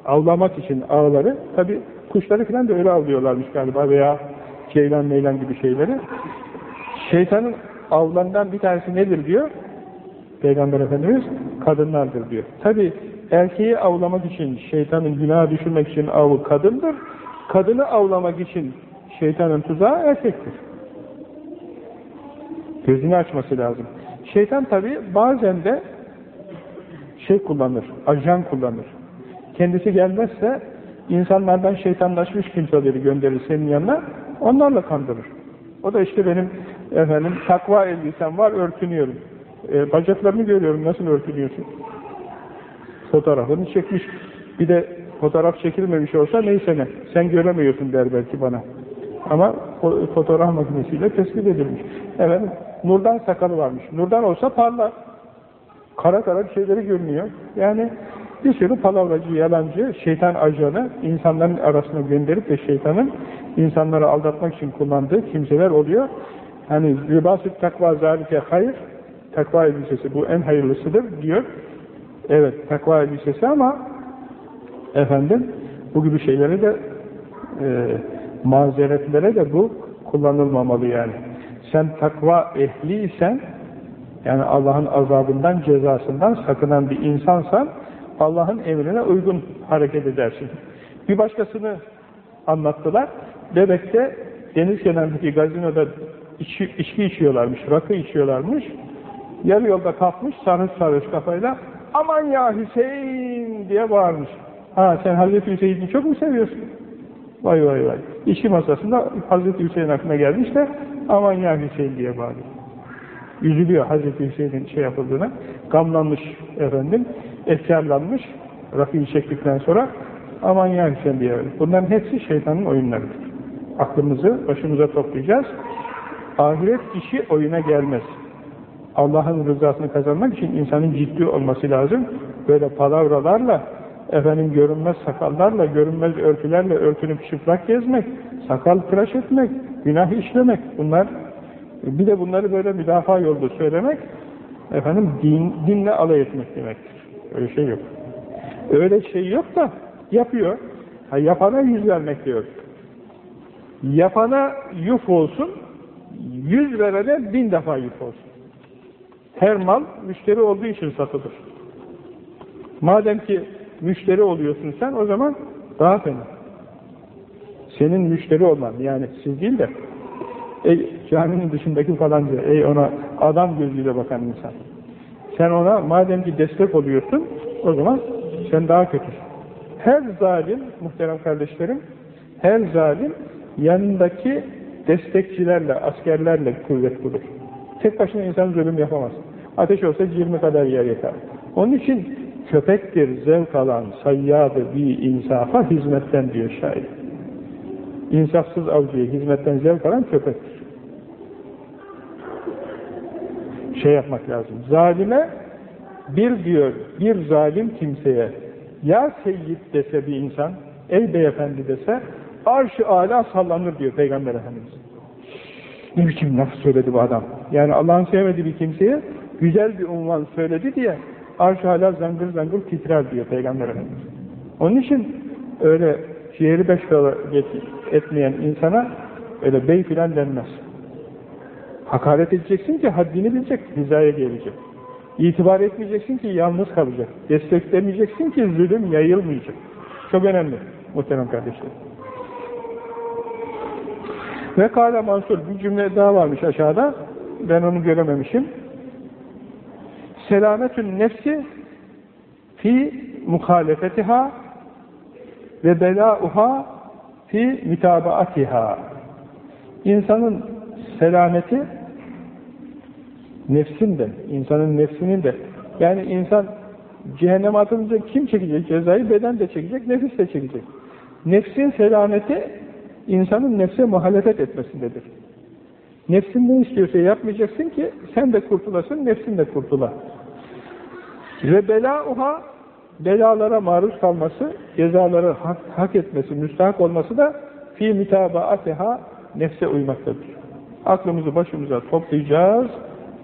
[SPEAKER 1] avlamak için ağları tabi kuşları falan da öyle avlıyorlarmış galiba veya ceylan meylan gibi şeyleri. Şeytanın avlarından bir tanesi nedir diyor? Peygamber Efendimiz kadınlardır diyor. Tabi erkeği avlamak için, şeytanın günaha düşürmek için avı kadındır. Kadını avlamak için şeytanın tuzağı erkektir. Gözünü açması lazım. Şeytan tabi bazen de şey kullanır, ajan kullanır. Kendisi gelmezse insanlardan şeytanlaşmış kimseleri gönderir senin yanına, onlarla kandırır. O da işte benim efendim takva elbisem var, örtünüyorum. E, bacaklarını görüyorum, nasıl örtünüyorsun? Fotoğrafını çekmiş. Bir de fotoğraf çekilmemiş olsa neyse ne, sen göremiyorsun der belki bana. Ama fotoğraf makinesiyle tespit edilmiş. Efendim, nurdan sakalı varmış. Nurdan olsa parlar. Kara kara bir şeyleri görünüyor. Yani bir sürü palavracı, yalancı, şeytan ajanı insanların arasına gönderip de şeytanın insanları aldatmak için kullandığı kimseler oluyor. Hani libas-ı takva zalike hayır, takva elbisesi bu en hayırlısıdır diyor. Evet, takva elbisesi ama efendim bu gibi şeyleri de e, mazeretlere de bu kullanılmamalı yani. Sen takva ehliysen yani Allah'ın azabından, cezasından sakınan bir insansan Allah'ın emrine uygun hareket edersin. Bir başkasını anlattılar. Bebek'te deniz kenarındaki gazinoda içi, içki içiyorlarmış, rakı içiyorlarmış. Yarı yolda kalkmış, sarhoş sarhoş kafayla aman ya Hüseyin diye bağırmış. Ha sen Hazreti Hüseyin'i çok mu seviyorsun? Vay vay vay. İçki masasında Hazreti Hüseyin aklına gelmiş de aman ya Hüseyin diye bağırıyor. Üzülüyor Hazreti Hüseyin'in şey yapıldığına. Gamlanmış efendim, efkarlanmış rakıyı çektikten sonra aman ya Hüseyin diye. Bunların hepsi şeytanın oyunlarıdır. Aklımızı başımıza toplayacağız. Ahiret işi oyuna gelmez. Allah'ın rızasını kazanmak için insanın ciddi olması lazım. Böyle palavralarla, efendim görünmez sakallarla, görünmez örtülerle örtünüp çıplak gezmek, sakal tıraş etmek, günah işlemek, bunlar bir de bunları böyle müdafaa yolda söylemek, efendim din, dinle alay etmek demektir. Öyle şey yok. Öyle şey yok da yapıyor. Ha, yapana yüz vermek diyor. Yapana yuf olsun, yüz verene bin defa yuf olsun. Her mal müşteri olduğu için satılır. Madem ki müşteri oluyorsun sen o zaman daha fena. Senin müşteri olman yani siz değil de ey caminin dışındaki falanca ey ona adam gözüyle bakan insan. Sen ona madem ki destek oluyorsun o zaman sen daha kötüsün. Her zalim muhterem kardeşlerim her zalim yanındaki destekçilerle, askerlerle kuvvet bulur. Tek başına insan zulüm yapamaz. Ateş olsa 20 kadar yer yeter. Onun için köpektir zevk alan sayyadı bir insafa hizmetten diyor şair. İnsafsız avcıya hizmetten zevk alan köpektir. Şey yapmak lazım. Zalime bir diyor, bir zalim kimseye ya seyyid dese bir insan, ey beyefendi dese arş-ı sallanır diyor Peygamber Efendimiz. Ne biçim laf söyledi bu adam? Yani Allah'ın sevmediği bir kimseye güzel bir unvan söyledi diye arş-ı hala zangır zangır titrer diyor Peygamber Efendimiz. Onun için öyle ciğeri beş kala etmeyen insana öyle bey filan denmez. Hakaret edeceksin ki haddini bilecek, hizaya gelecek. İtibar etmeyeceksin ki yalnız kalacak. Desteklemeyeceksin ki zulüm yayılmayacak. Çok önemli muhterem kardeşlerim. Ve Kale Mansur bir cümle daha varmış aşağıda. Ben onu görememişim. Selametün nefsi fi muhalefetiha ve belauha fi mütabaatiha. İnsanın selameti nefsin de, insanın nefsinin de. Yani insan cehenneme atılınca kim çekecek cezayı? Beden de çekecek, nefis de çekecek. Nefsin selameti insanın nefse muhalefet etmesindedir. Nefsin ne istiyorsa yapmayacaksın ki sen de kurtulasın, nefsin de kurtula. Ve belauha belalara maruz kalması, cezaları hak, hak etmesi, müstahak olması da fi mütabaateha nefse uymaktadır. Aklımızı başımıza toplayacağız,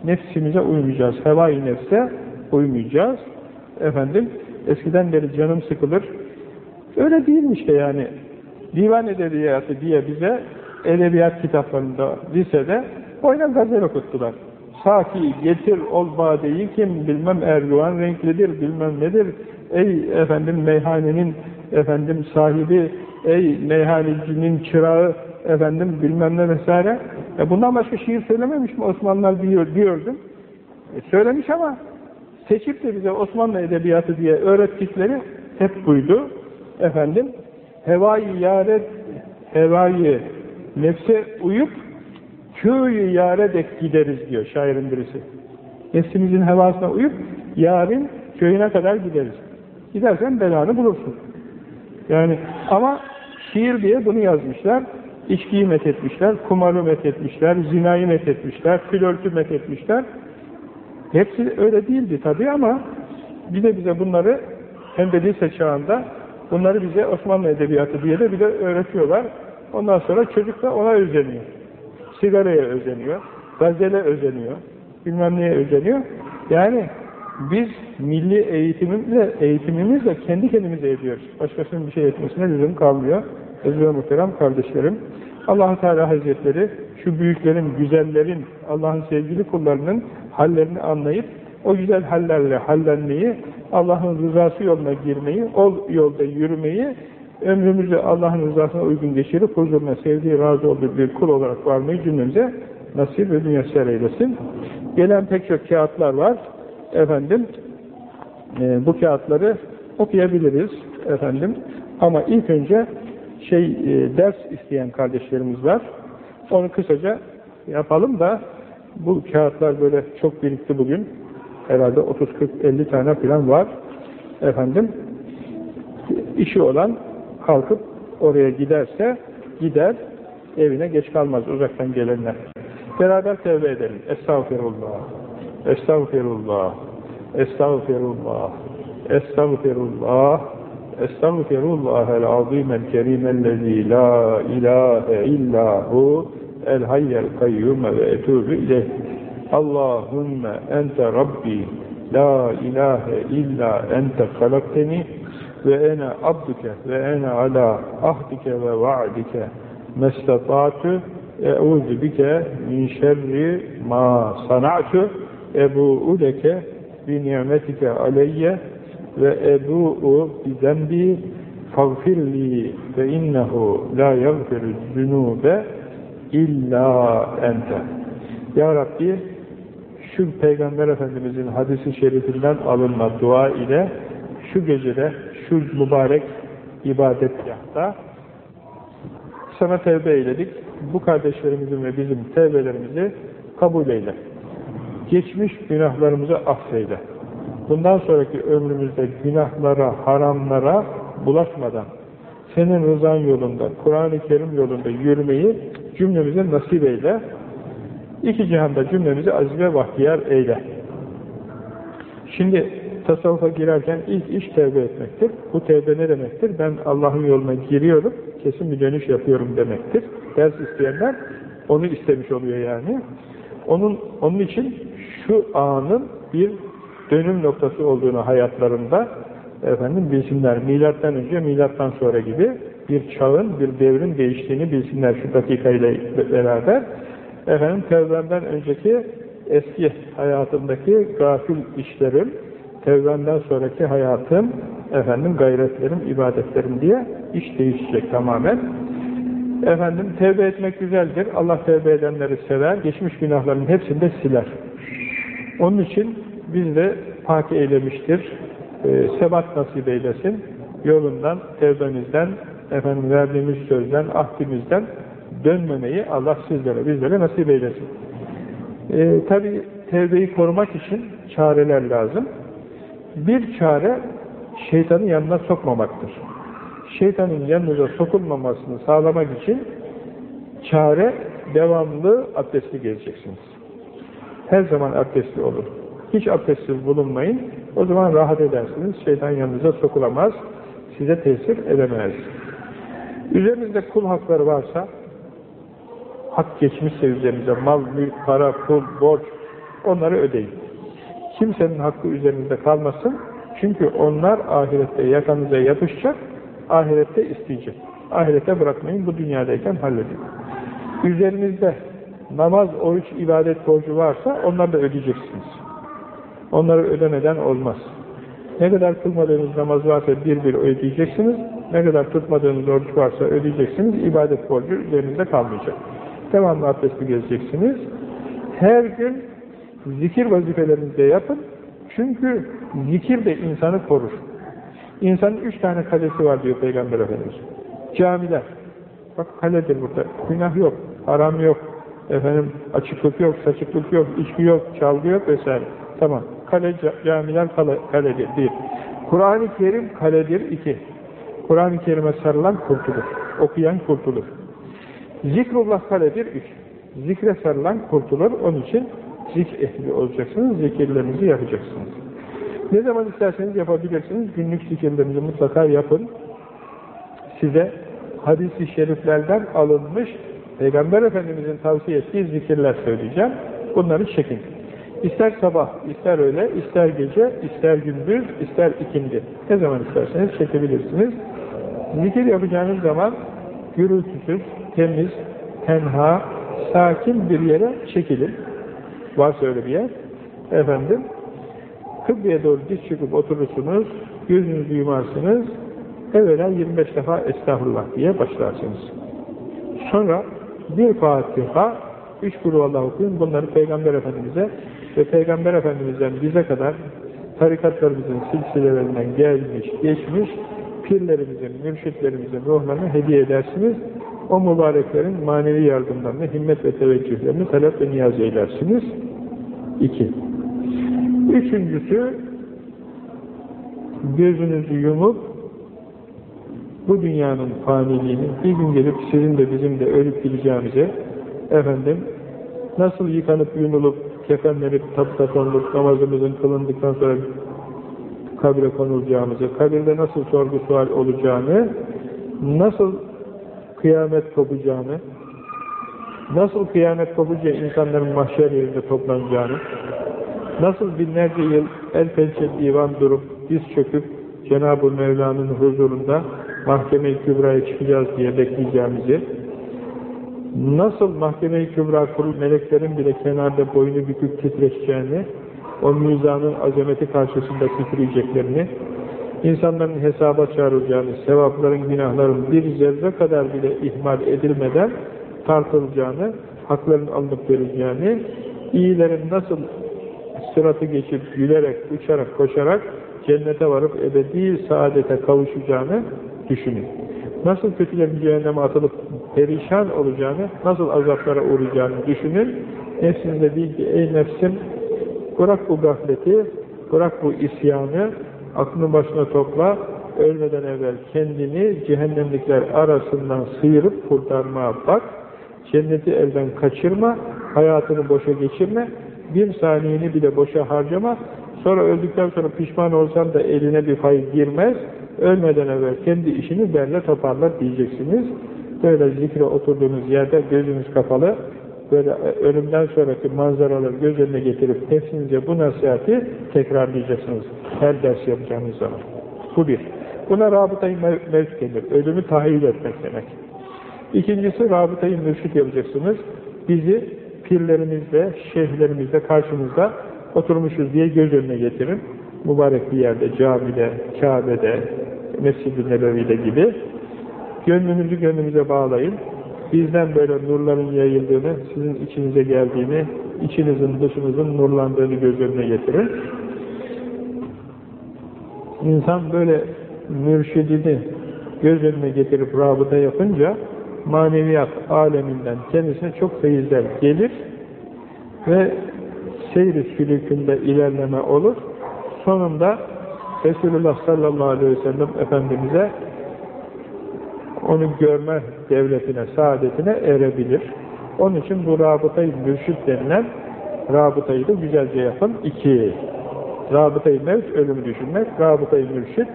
[SPEAKER 1] nefsimize uymayacağız, hevai nefse uymayacağız. Efendim, eskiden beri canım sıkılır. Öyle değilmiş de yani. Divan edebiyatı diye bize edebiyat kitaplarında, lisede oyna gazel okuttular. Saki getir ol badeyi kim bilmem erguvan renklidir bilmem nedir. Ey efendim meyhanenin efendim sahibi, ey meyhanecinin çırağı efendim bilmem ne vesaire. E bundan başka şiir söylememiş mi Osmanlılar diyor, diyordum. E söylemiş ama seçip de bize Osmanlı edebiyatı diye öğrettikleri hep buydu. Efendim, hevai yaret, hevai nefse uyup köyü yare dek gideriz diyor şairin birisi. Nefsimizin hevasına uyup yarın köyüne kadar gideriz. Gidersen belanı bulursun. Yani ama şiir diye bunu yazmışlar. İçkiyi methetmişler, kumarı methetmişler, zinayı methetmişler, flörtü methetmişler. Hepsi öyle değildi tabii ama bir de bize bunları hem de lise çağında bunları bize Osmanlı Edebiyatı diye de bir de öğretiyorlar. Ondan sonra çocuk da ona özeniyor. Sigaraya özeniyor, gazele özeniyor, bilmem neye özeniyor. Yani biz milli eğitimimizle, eğitimimizle kendi kendimize ediyoruz. Başkasının bir şey etmesine lüzum kalmıyor. Ezber muhterem kardeşlerim. allah Teala Hazretleri şu büyüklerin, güzellerin, Allah'ın sevgili kullarının hallerini anlayıp o güzel hallerle hallenmeyi, Allah'ın rızası yoluna girmeyi, o yolda yürümeyi, ömrümüzü Allah'ın rızasına uygun geçirip huzuruna sevdiği, razı olduğu bir kul olarak varmayı cümlemize nasip ve müyesser eylesin. Gelen pek çok kağıtlar var. Efendim, e, bu kağıtları okuyabiliriz efendim. Ama ilk önce şey e, ders isteyen kardeşlerimiz var. Onu kısaca yapalım da bu kağıtlar böyle çok birikti bugün. Herhalde 30-40-50 tane falan var. Efendim işi olan kalkıp oraya giderse gider evine geç kalmaz uzaktan gelenler. Beraber tevbe edelim. Estağfirullah. Estağfirullah. Estağfirullah. Estağfirullah. Estağfirullahel azimel kerimellezî la ilahe illahu el hayyel kayyume ve etûbü ileyh. Allahümme ente Rabbi la ilahe illa ente halakteni ve ene abduke ve ene ala ahdike ve va'dike. Mestata'tu e'udhu bike min şerri ma sana'tu. Ebu'u leke bi ni'metike aleyye ve ebu'u bi zembi fagfirli fe innehu la yagfiru zünube illa ente. Ya Rabbi şu Peygamber Efendimizin hadisi şerifinden alınma dua ile şu gecede, şu mübarek ibadetgahta sana tevbe eyledik. Bu kardeşlerimizin ve bizim tevbelerimizi kabul eyle. Geçmiş günahlarımızı affeyle. Bundan sonraki ömrümüzde günahlara, haramlara bulaşmadan senin rızan yolunda, Kur'an-ı Kerim yolunda yürümeyi cümlemize nasip eyle. İki cihanda cümlemizi aziz ve bahtiyar eyle. Şimdi tasavvufa girerken ilk iş tevbe etmektir. Bu tevbe ne demektir? Ben Allah'ın yoluna giriyorum, kesin bir dönüş yapıyorum demektir. Ders isteyenler onu istemiş oluyor yani. Onun, onun için şu anın bir dönüm noktası olduğunu hayatlarında efendim bilsinler. Milattan önce, milattan sonra gibi bir çağın, bir devrin değiştiğini bilsinler şu dakikayla beraber. Efendim tevbemden önceki eski hayatımdaki gafil işlerim, tevbemden sonraki hayatım, efendim gayretlerim, ibadetlerim diye iş değişecek tamamen. Efendim tevbe etmek güzeldir. Allah tevbe edenleri sever. Geçmiş günahların hepsini de siler. Onun için biz de pak eylemiştir. E, sebat nasip eylesin. Yolundan, tevbemizden, efendim verdiğimiz sözden, ahdimizden dönmemeyi Allah sizlere, bizlere nasip eylesin. E, Tabi tevbeyi korumak için çareler lazım. Bir çare şeytanın yanına sokmamaktır. Şeytanın yanınıza sokulmamasını sağlamak için çare devamlı abdestli geleceksiniz. Her zaman abdestli olur. Hiç abdestsiz bulunmayın. O zaman rahat edersiniz. Şeytan yanınıza sokulamaz. Size tesir edemez. Üzerinizde kul hakları varsa hak geçmişse üzerinize mal, mülk, para, pul, borç onları ödeyin. Kimsenin hakkı üzerinizde kalmasın. Çünkü onlar ahirette yakanıza yapışacak, ahirette isteyecek. Ahirete bırakmayın, bu dünyadayken halledin. Üzerinizde namaz, oruç, ibadet borcu varsa onları da ödeyeceksiniz. Onları ödemeden olmaz. Ne kadar kılmadığınız namaz varsa bir bir ödeyeceksiniz. Ne kadar tutmadığınız oruç varsa ödeyeceksiniz. İbadet borcu üzerinizde kalmayacak. Devamlı abdestli gezeceksiniz. Her gün zikir vazifelerinizi de yapın. Çünkü zikir de insanı korur. İnsanın üç tane kalesi var diyor Peygamber Efendimiz. Camiler. Bak kaledir burada. Günah yok, haram yok, efendim açıklık yok, saçıklık yok, içki yok, çalgı yok vesaire. Tamam. Kale, camiler kale, kaledir. Bir. Kur'an-ı Kerim kaledir. iki. Kur'an-ı Kerim'e sarılan kurtulur. Okuyan kurtulur. Zikrullah kaledir. Üç. Zikre sarılan kurtulur. Onun için zik ehli olacaksınız. Zikirlerinizi yapacaksınız. Ne zaman isterseniz yapabilirsiniz. Günlük zikirlerinizi mutlaka yapın. Size hadis-i şeriflerden alınmış Peygamber Efendimiz'in tavsiye ettiği zikirler söyleyeceğim. Bunları çekin. İster sabah, ister öğle, ister gece, ister gündüz, ister ikindi. Ne zaman isterseniz çekebilirsiniz. Zikir yapacağınız zaman gürültüsüz, temiz, tenha, sakin bir yere çekilin. Varsa öyle bir yer. Efendim, kıbleye doğru diz çıkıp oturursunuz, gözünüzü yumarsınız, evvela 25 defa estağfurullah diye başlarsınız. Sonra bir Fatiha, üç kuru Allah okuyun, bunları Peygamber Efendimiz'e ve Peygamber Efendimiz'den bize kadar tarikatlarımızın silsilelerinden gelmiş, geçmiş, pirlerimizin, mürşitlerimizin ruhlarını hediye edersiniz. O mübareklerin manevi yardımlarını, himmet ve teveccühlerini talep ve niyaz eylersiniz. İki. Üçüncüsü, gözünüzü yumup, bu dünyanın faniliğini bir gün gelip sizin de bizim de ölüp gideceğimize, efendim, nasıl yıkanıp yumulup, kefenlenip, konulup, namazımızın kılındıktan sonra kabre konulacağımızı, kabirde nasıl sorgu sual olacağını, nasıl kıyamet kopacağını, nasıl kıyamet kopunca insanların mahşer yerinde toplanacağını, nasıl binlerce yıl el pençe divan durup, diz çöküp, Cenab-ı Mevla'nın huzurunda mahkeme-i kübraya çıkacağız diye bekleyeceğimizi, nasıl mahkeme-i kübra kurul meleklerin bile kenarda boynu büküp titreşeceğini, o mizanın azameti karşısında titreyeceklerini, insanların hesaba çağrılacağını, sevapların, günahların bir zerre kadar bile ihmal edilmeden tartılacağını, hakların alınıp verileceğini, iyilerin nasıl sıratı geçip, gülerek, uçarak, koşarak cennete varıp ebedi saadete kavuşacağını düşünün. Nasıl kötülerin cehenneme atılıp perişan olacağını, nasıl azaplara uğrayacağını düşünün. Nefsinizde değil ki ey nefsim bırak bu gafleti, bırak bu isyanı, aklını başına topla, ölmeden evvel kendini cehennemlikler arasından sıyırıp kurtarmaya bak, cenneti elden kaçırma, hayatını boşa geçirme, bir saniyeni bile boşa harcama, sonra öldükten sonra pişman olsan da eline bir fay girmez, ölmeden evvel kendi işini derle toparlar diyeceksiniz. Böyle zikre oturduğunuz yerde gözünüz kapalı, böyle e, ölümden sonraki manzaraları göz önüne getirip nefsinize bu nasihati tekrarlayacaksınız. Her ders yapacağınız zaman. Bu bir. Buna rabıtayı mevcut denir. Ölümü tahayyül etmek demek. İkincisi rabıtayı mürşit yapacaksınız. Bizi pirlerimizle, şeyhlerimizle karşımızda oturmuşuz diye göz önüne getirin. Mübarek bir yerde, camide, Kabe'de, Mescid-i Nebevi'de gibi. Gönlünüzü gönlümüze bağlayın. Bizden böyle nurların yayıldığını, sizin içinize geldiğini, içinizin dışınızın nurlandığını göz önüne getirin. İnsan böyle mürşidini göz önüne getirip rabıta yapınca maneviyat aleminden kendisine çok feyizler gelir ve seyri sülükünde ilerleme olur. Sonunda Resulullah sallallahu aleyhi ve sellem Efendimiz'e onu görme devletine, saadetine erebilir. Onun için bu rabıtayı mürşit denilen rabıtayı da güzelce yapın. İki, rabıtayı mevt, ölümü düşünmek, rabıtayı mürşit,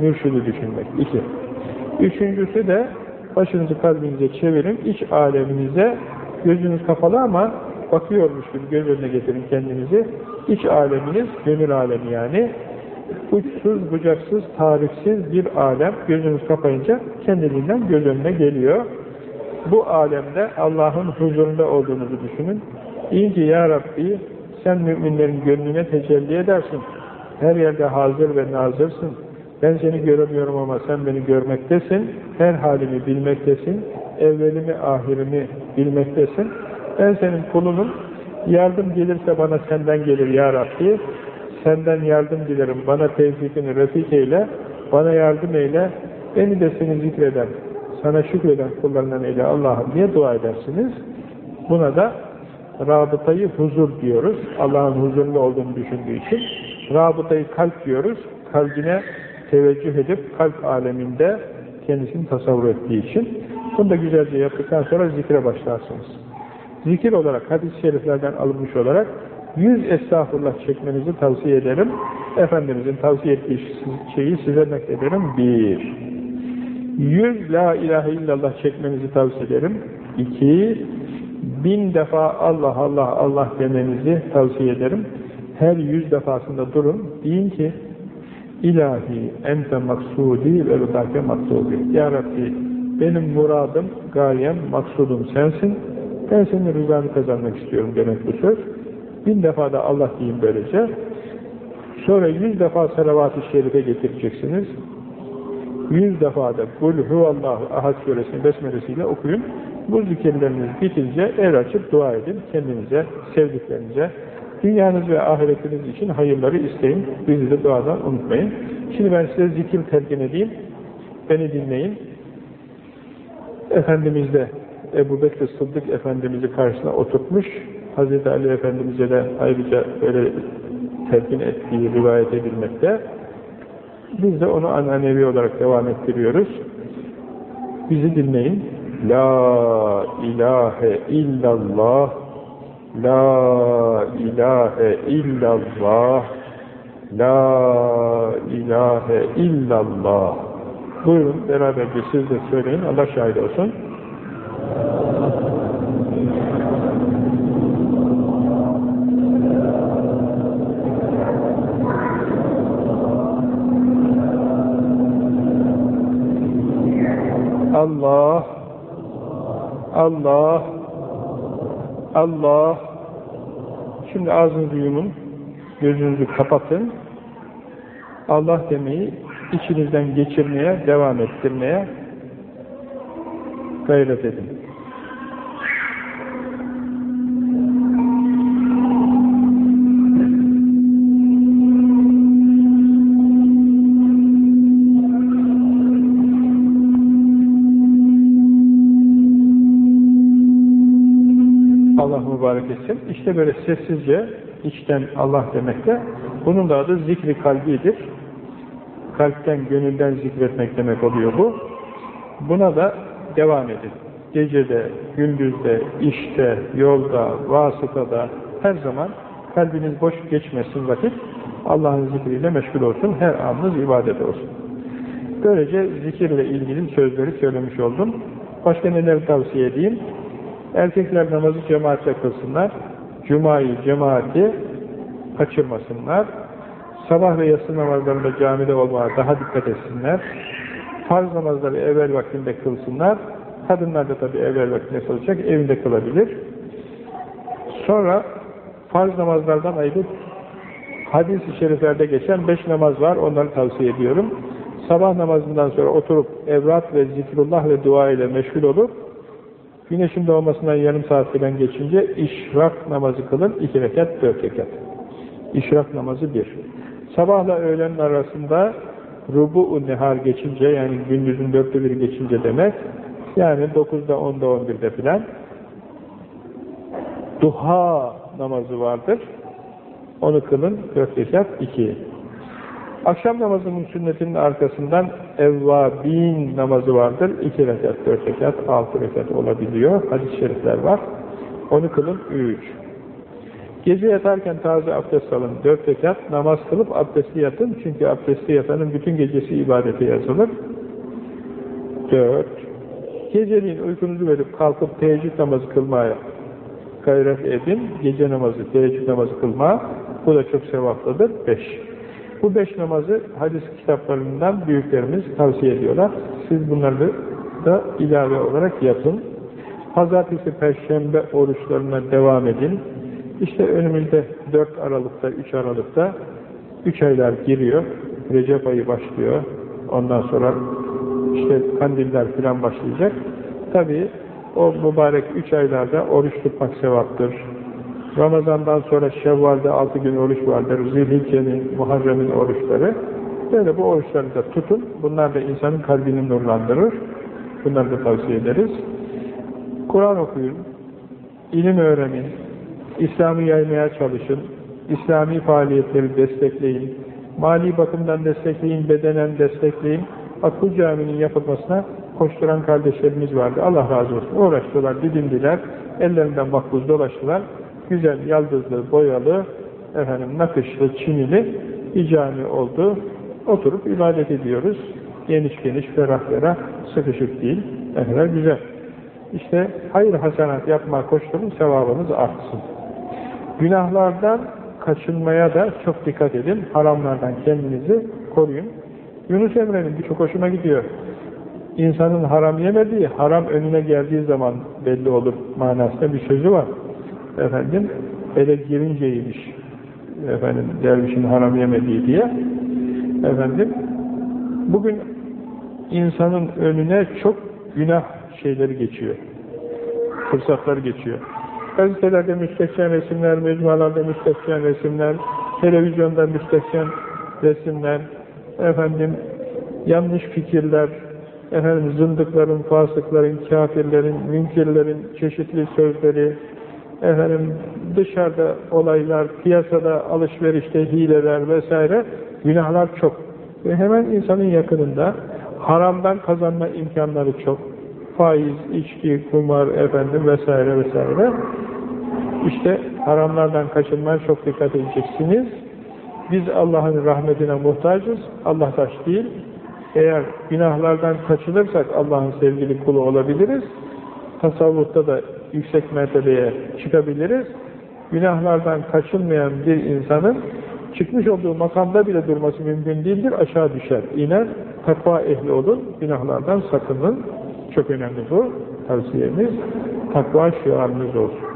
[SPEAKER 1] mürşidi düşünmek. İki. Üçüncüsü de başınızı kalbinize çevirin, iç aleminize gözünüz kapalı ama bakıyormuş gibi göz önüne getirin kendinizi. İç aleminiz, gönül alemi yani, uçsuz, bucaksız, tarifsiz bir alem gözünüz kapayınca kendiliğinden göz önüne geliyor. Bu alemde Allah'ın huzurunda olduğunuzu düşünün. İyi ki Ya Rabbi sen müminlerin gönlüne tecelli edersin. Her yerde hazır ve nazırsın. Ben seni göremiyorum ama sen beni görmektesin. Her halimi bilmektesin. evvelimi, ahirimi bilmektesin. Ben senin kulunum. Yardım gelirse bana senden gelir ya Rabbi. Senden yardım dilerim. Bana tevfikini refik eyle. Bana yardım eyle. Beni de seni zikreden, sana şükreden kullarından eyle Allah'ım diye dua edersiniz. Buna da rabıtayı huzur diyoruz. Allah'ın huzurlu olduğunu düşündüğü için. Rabıtayı kalp diyoruz. Kalbine teveccüh edip kalp aleminde kendisini tasavvur ettiği için. Bunu da güzelce yaptıktan sonra zikre başlarsınız. Zikir olarak, hadis-i şeriflerden alınmış olarak yüz estağfurullah çekmenizi tavsiye ederim. Efendimizin tavsiye ettiği şeyi size naklederim. Bir. Yüz la ilahe illallah çekmenizi tavsiye ederim. İki. Bin defa Allah Allah Allah demenizi tavsiye ederim. Her yüz defasında durun. Deyin ki İlahi ente maksudi ve rıdake maksudi. Ya Rabbi benim muradım, gayem, maksudum sensin. Ben senin rızanı kazanmak istiyorum demek bu söz. Bin defa da Allah diyeyim böylece. Sonra yüz defa salavat-ı şerife getireceksiniz. Yüz defa da Kul huvallahu ahad suresini besmelesiyle okuyun. Bu zikirleriniz bitince el açıp dua edin. Kendinize, sevdiklerinize, dünyanız ve ahiretiniz için hayırları isteyin. Bizi de duadan unutmayın. Şimdi ben size zikir telkin edeyim. Beni dinleyin. Efendimiz de Ebu Bekir Sıddık Efendimiz'i karşısına oturtmuş. Hazreti Ali Efendimiz'e de ayrıca öyle telkin ettiği rivayet edilmekte. Biz de onu ananevi olarak devam ettiriyoruz. Bizi dinleyin. La ilahe illallah La ilahe illallah La ilahe illallah Buyurun beraberce siz de söyleyin. Allah şahit olsun. Allah Allah Allah Şimdi ağzınızı yumun, gözünüzü kapatın. Allah demeyi içinizden geçirmeye, devam ettirmeye gayret edin. Allah mübarek etsin. İşte böyle sessizce içten Allah demekte. Bunun da adı zikri kalbidir. Kalpten, gönülden zikretmek demek oluyor bu. Buna da devam edin. Gecede, gündüzde, işte, yolda, vasıtada, her zaman kalbiniz boş geçmesin vakit. Allah'ın zikriyle meşgul olsun. Her anınız ibadet olsun. Böylece zikirle ilgili sözleri söylemiş oldum. Başka neler tavsiye edeyim? Erkekler namazı cemaatle kılsınlar. Cuma'yı, cemaati kaçırmasınlar. Sabah ve yatsı namazlarında camide olmaya daha dikkat etsinler. Farz namazları evvel vaktinde kılsınlar. Kadınlar da tabi evvel vaktinde kılacak, evinde kılabilir. Sonra farz namazlardan ayrılıp hadis-i şeriflerde geçen beş namaz var, onları tavsiye ediyorum. Sabah namazından sonra oturup evrat ve zikrullah ve dua ile meşgul olup Güneşin doğmasından yarım saat falan geçince işrak namazı kılın. iki rekat, dört rekat. İşrak namazı bir. Sabahla öğlenin arasında rubu-u nehar geçince yani gündüzün dörtte biri geçince demek yani dokuzda, onda, on birde filan duha namazı vardır. Onu kılın. Dört rekat, iki. Akşam namazının sünnetinin arkasından evvabin namazı vardır. İki rekat, dört rekat, altı rekat olabiliyor. Hadis-i şerifler var. Onu kılın üç. Gece yatarken taze abdest alın. Dört rekat namaz kılıp abdestli yatın. Çünkü abdestli yatanın bütün gecesi ibadete yazılır. Dört. Geceliğin uykunuzu verip kalkıp teheccüd namazı kılmaya gayret edin. Gece namazı, teheccüd namazı kılma. Bu da çok sevaplıdır. Beş. Bu beş namazı hadis kitaplarından büyüklerimiz tavsiye ediyorlar. Siz bunları da ilave olarak yapın. Pazartesi, Perşembe oruçlarına devam edin. İşte önümüzde 4 Aralık'ta, 3 Aralık'ta 3 aylar giriyor. Recep ayı başlıyor. Ondan sonra işte kandiller falan başlayacak. tabii o mübarek üç aylarda oruç tutmak sevaptır. Ramazandan sonra Şevval'de altı gün oruç vardır. Zilhicce'nin, Muharrem'in oruçları. Böyle bu oruçları da tutun. Bunlar da insanın kalbini nurlandırır. Bunları da tavsiye ederiz. Kur'an okuyun. ilim öğrenin. İslam'ı yaymaya çalışın. İslami faaliyetleri destekleyin. Mali bakımdan destekleyin, bedenen destekleyin. Akıl caminin yapılmasına koşturan kardeşlerimiz vardı. Allah razı olsun. Uğraştılar, didindiler. Ellerinden makbuz dolaştılar. Güzel, yaldızlı, boyalı, efendim, nakışlı, çinili bir cami oldu. Oturup ibadet ediyoruz. Geniş geniş, ferah ferah, sıkışık değil. Ne kadar güzel. İşte hayır hasenat yapma koşturun, sevabınız artsın. Günahlardan kaçınmaya da çok dikkat edin. Haramlardan kendinizi koruyun. Yunus Emre'nin çok hoşuma gidiyor. İnsanın haram yemediği, haram önüne geldiği zaman belli olur manasında bir sözü var. Efendim, ele girinceymiş. Efendim, dervişin haram yemediği diye. Efendim, bugün insanın önüne çok günah şeyleri geçiyor. Fırsatlar geçiyor. Gazetelerde müstehcen resimler, mecmualarda müstehcen resimler, televizyonda müstehcen resimler, efendim yanlış fikirler, efendim zındıkların, fasıkların, kafirlerin, münkirlerin çeşitli sözleri, efendim dışarıda olaylar, piyasada, alışverişte hileler vesaire, günahlar çok. Ve hemen insanın yakınında haramdan kazanma imkanları çok. Faiz, içki, kumar, efendim vesaire vesaire. İşte haramlardan kaçınmaya çok dikkat edeceksiniz. Biz Allah'ın rahmetine muhtacız. Allah taş değil. Eğer günahlardan kaçınırsak Allah'ın sevgili kulu olabiliriz. Tasavvufta da yüksek mertebeye çıkabiliriz. Günahlardan kaçınmayan bir insanın çıkmış olduğu makamda bile durması mümkün değildir. Aşağı düşer, iner. Takva ehli olun, günahlardan sakının. Çok önemli bu tavsiyemiz. Takva şiarınız olsun.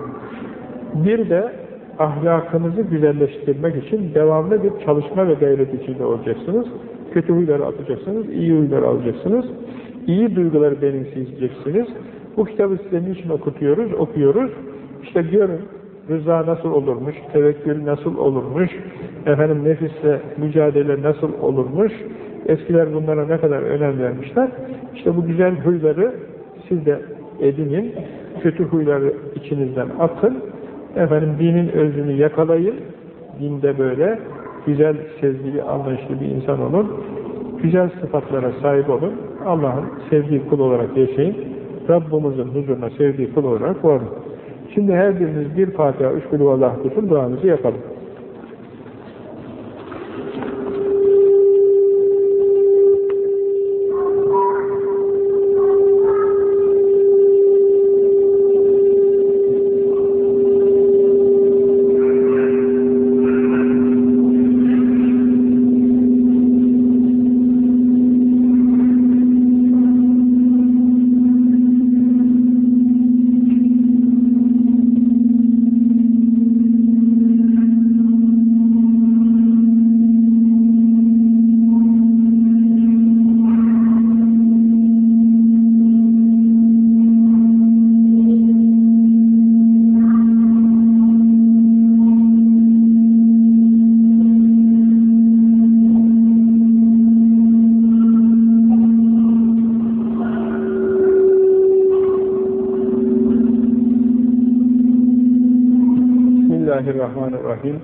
[SPEAKER 1] Bir de ahlakınızı güzelleştirmek için devamlı bir çalışma ve gayret içinde olacaksınız. Kötü huyları atacaksınız, iyi huyları alacaksınız. İyi duyguları benimseyeceksiniz. Bu kitabı sizin için okutuyoruz, okuyoruz. İşte görün, rıza nasıl olurmuş, tevekkül nasıl olurmuş, efendim nefisle mücadele nasıl olurmuş, eskiler bunlara ne kadar önem vermişler. İşte bu güzel huyları siz de edinin, kötü huyları içinizden atın, efendim dinin özünü yakalayın, dinde böyle güzel sezgili, anlayışlı bir insan olun, güzel sıfatlara sahip olun, Allah'ın sevdiği kul olarak yaşayın, Rabbimizin huzuruna sevdiği kul olarak varın. Şimdi her biriniz bir Fatiha, üç kulü Allah tutun, duamızı yapalım. Bismillahirrahmanirrahim.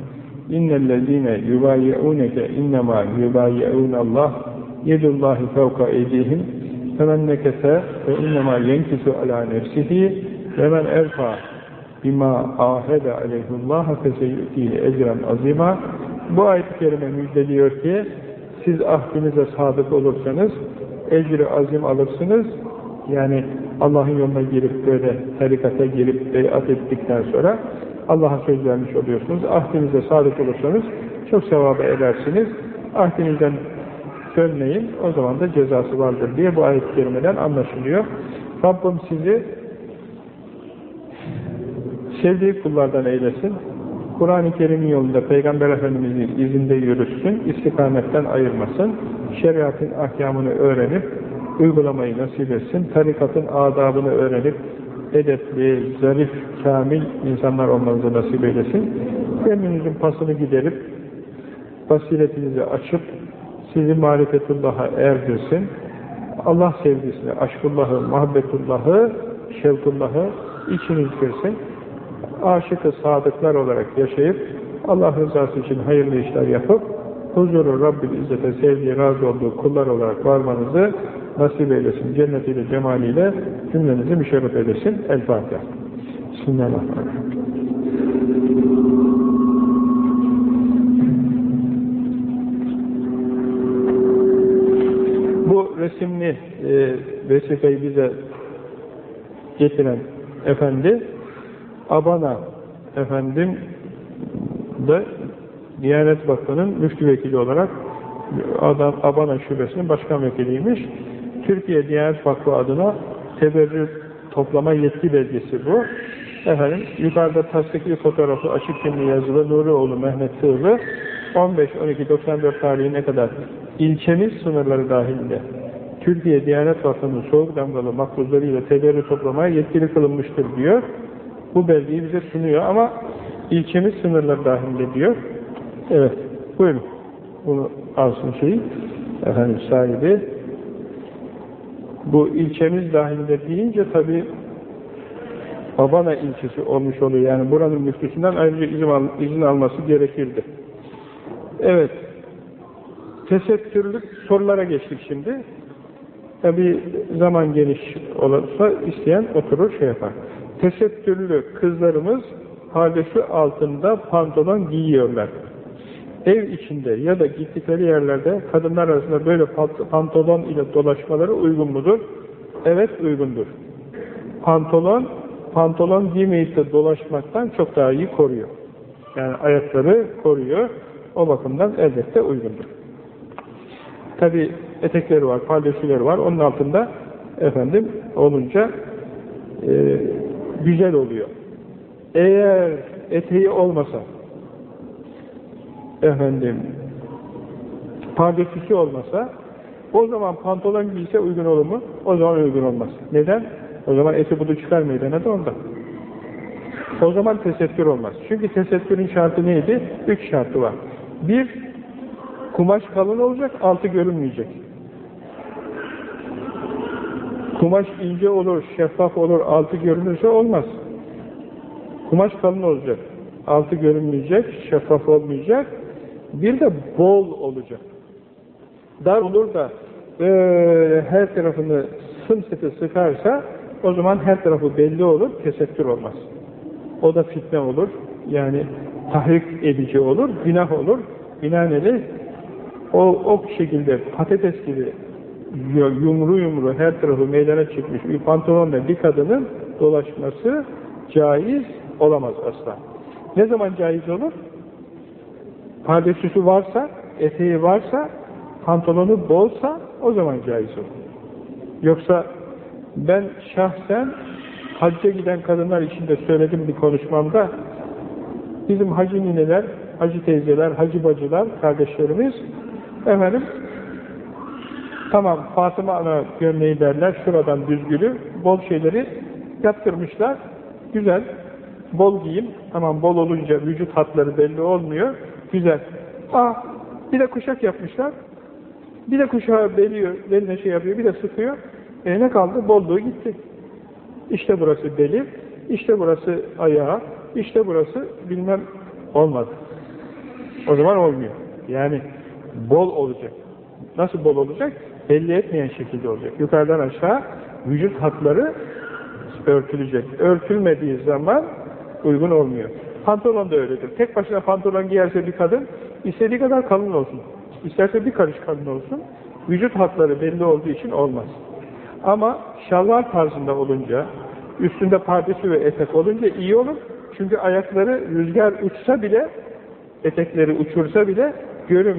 [SPEAKER 1] İnnellezîne yubayi'ûneke innemâ yubayi'ûnallâh yedullâhi fevka eydihim femen nekese ve innemâ yenkisu alâ nefsihi ve men erfa bima ahede aleyhullâhe feseyü'tihi ecren azîmâ Bu ayet-i kerime müjdeliyor ki siz ahdinize sadık olursanız ecri azim alırsınız. Yani Allah'ın yoluna girip böyle tarikata girip beyat ettikten sonra Allah'a söz vermiş oluyorsunuz. Ahdinize sadık olursanız çok sevaba edersiniz. Ahdinizden dönmeyin, o zaman da cezası vardır diye bu ayet-i kerimeden anlaşılıyor. Rabbim sizi sevdiği kullardan eylesin. Kur'an-ı Kerim'in yolunda Peygamber Efendimiz'in izinde yürüsün, istikametten ayırmasın, şeriatın ahkamını öğrenip uygulamayı nasip etsin. Tarikatın adabını öğrenip edepli, zarif, kamil insanlar olmanızı nasip eylesin. Gönlünüzün pasını giderip basiretinizi açıp sizi marifetullah'a erdirsin. Allah sevgisini, aşkullahı, muhabbetullahı, şevkullahı içiniz girsin. Aşık-ı sadıklar olarak yaşayıp Allah rızası için hayırlı işler yapıp huzuru Rabbil İzzet'e sevdiği, razı olduğu kullar olarak varmanızı nasip eylesin. Cennetiyle, cemaliyle cümlenizi müşerref eylesin. El Fatiha. Bismillahirrahmanirrahim. Bu resimli e, vesifeyi bize getiren efendi Abana efendim de Diyanet Vakfı'nın müftü vekili olarak adam Abana Şubesi'nin başkan vekiliymiş. Türkiye Diyanet Vakfı adına teberrür toplama yetki belgesi bu. Efendim, yukarıda tasdikli fotoğrafı açık kimli yazılı Nurioğlu Mehmet Sığırlı 15-12-94 tarihine kadar ilçemiz sınırları dahilinde Türkiye Diyanet Vakfı'nın soğuk damgalı makbuzlarıyla teberrür toplamaya yetkili kılınmıştır diyor. Bu belgeyi bize sunuyor ama ilçemiz sınırları dahilinde diyor. Evet, buyurun. Bunu alsın şeyi. Efendim sahibi. Bu ilçemiz dahilinde deyince tabi Abana ilçesi olmuş oluyor. Yani buranın müftüsünden ayrıca izin, al, izin alması gerekirdi. Evet. Tesettürlük sorulara geçtik şimdi. Tabi zaman geniş olursa isteyen oturur şey yapar. Tesettürlü kızlarımız hadesi altında pantolon giyiyorlar. Ev içinde ya da gittikleri yerlerde kadınlar arasında böyle pantolon ile dolaşmaları uygun mudur? Evet uygundur. Pantolon, pantolon giymeyip de dolaşmaktan çok daha iyi koruyor. Yani ayakları koruyor. O bakımdan elbette uygundur. Tabi etekleri var, pardesüleri var. Onun altında efendim olunca e, güzel oluyor. Eğer eteği olmasa efendim pardesüsü olmasa o zaman pantolon giyse uygun olur mu? O zaman uygun olmaz. Neden? O zaman eti budu çıkar meydana da ondan. O zaman tesettür olmaz. Çünkü tesettürün şartı neydi? Üç şartı var. Bir, kumaş kalın olacak, altı görünmeyecek. Kumaş ince olur, şeffaf olur, altı görünürse olmaz. Kumaş kalın olacak, altı görünmeyecek, şeffaf olmayacak. Bir de bol olacak. Dar olur da böyle her tarafını sımsıkı sıkarsa o zaman her tarafı belli olur, tesettür olmaz. O da fitne olur, yani tahrik edici olur, günah olur. Binaenaleyh o, o şekilde patates gibi yumru yumru her tarafı meydana çıkmış bir pantolonla bir kadının dolaşması caiz olamaz asla. Ne zaman caiz olur? Pardesüsü varsa, eteği varsa, pantolonu bolsa o zaman caiz olur. Yoksa ben şahsen hacca giden kadınlar için de söyledim bir konuşmamda bizim hacı nineler, hacı teyzeler, hacı bacılar, kardeşlerimiz efendim tamam Fatıma ana gömleği derler, şuradan düzgülü, bol şeyleri yaptırmışlar. Güzel, bol giyim, tamam bol olunca vücut hatları belli olmuyor, güzel. Ah, bir de kuşak yapmışlar, bir de kuşağı beliyor, beline şey yapıyor, bir de sıkıyor. E ne kaldı? Bolluğu gitti. İşte burası beli, işte burası ayağı, işte burası bilmem olmadı. O zaman olmuyor. Yani bol olacak. Nasıl bol olacak? Belli etmeyen şekilde olacak. Yukarıdan aşağı vücut hatları örtülecek. Örtülmediği zaman uygun olmuyor. Pantolon da öyledir. Tek başına pantolon giyerse bir kadın istediği kadar kalın olsun. İsterse bir karış kalın olsun. Vücut hatları belli olduğu için olmaz. Ama şalvar tarzında olunca, üstünde pardesü ve etek olunca iyi olur. Çünkü ayakları rüzgar uçsa bile, etekleri uçursa bile görünmüyor.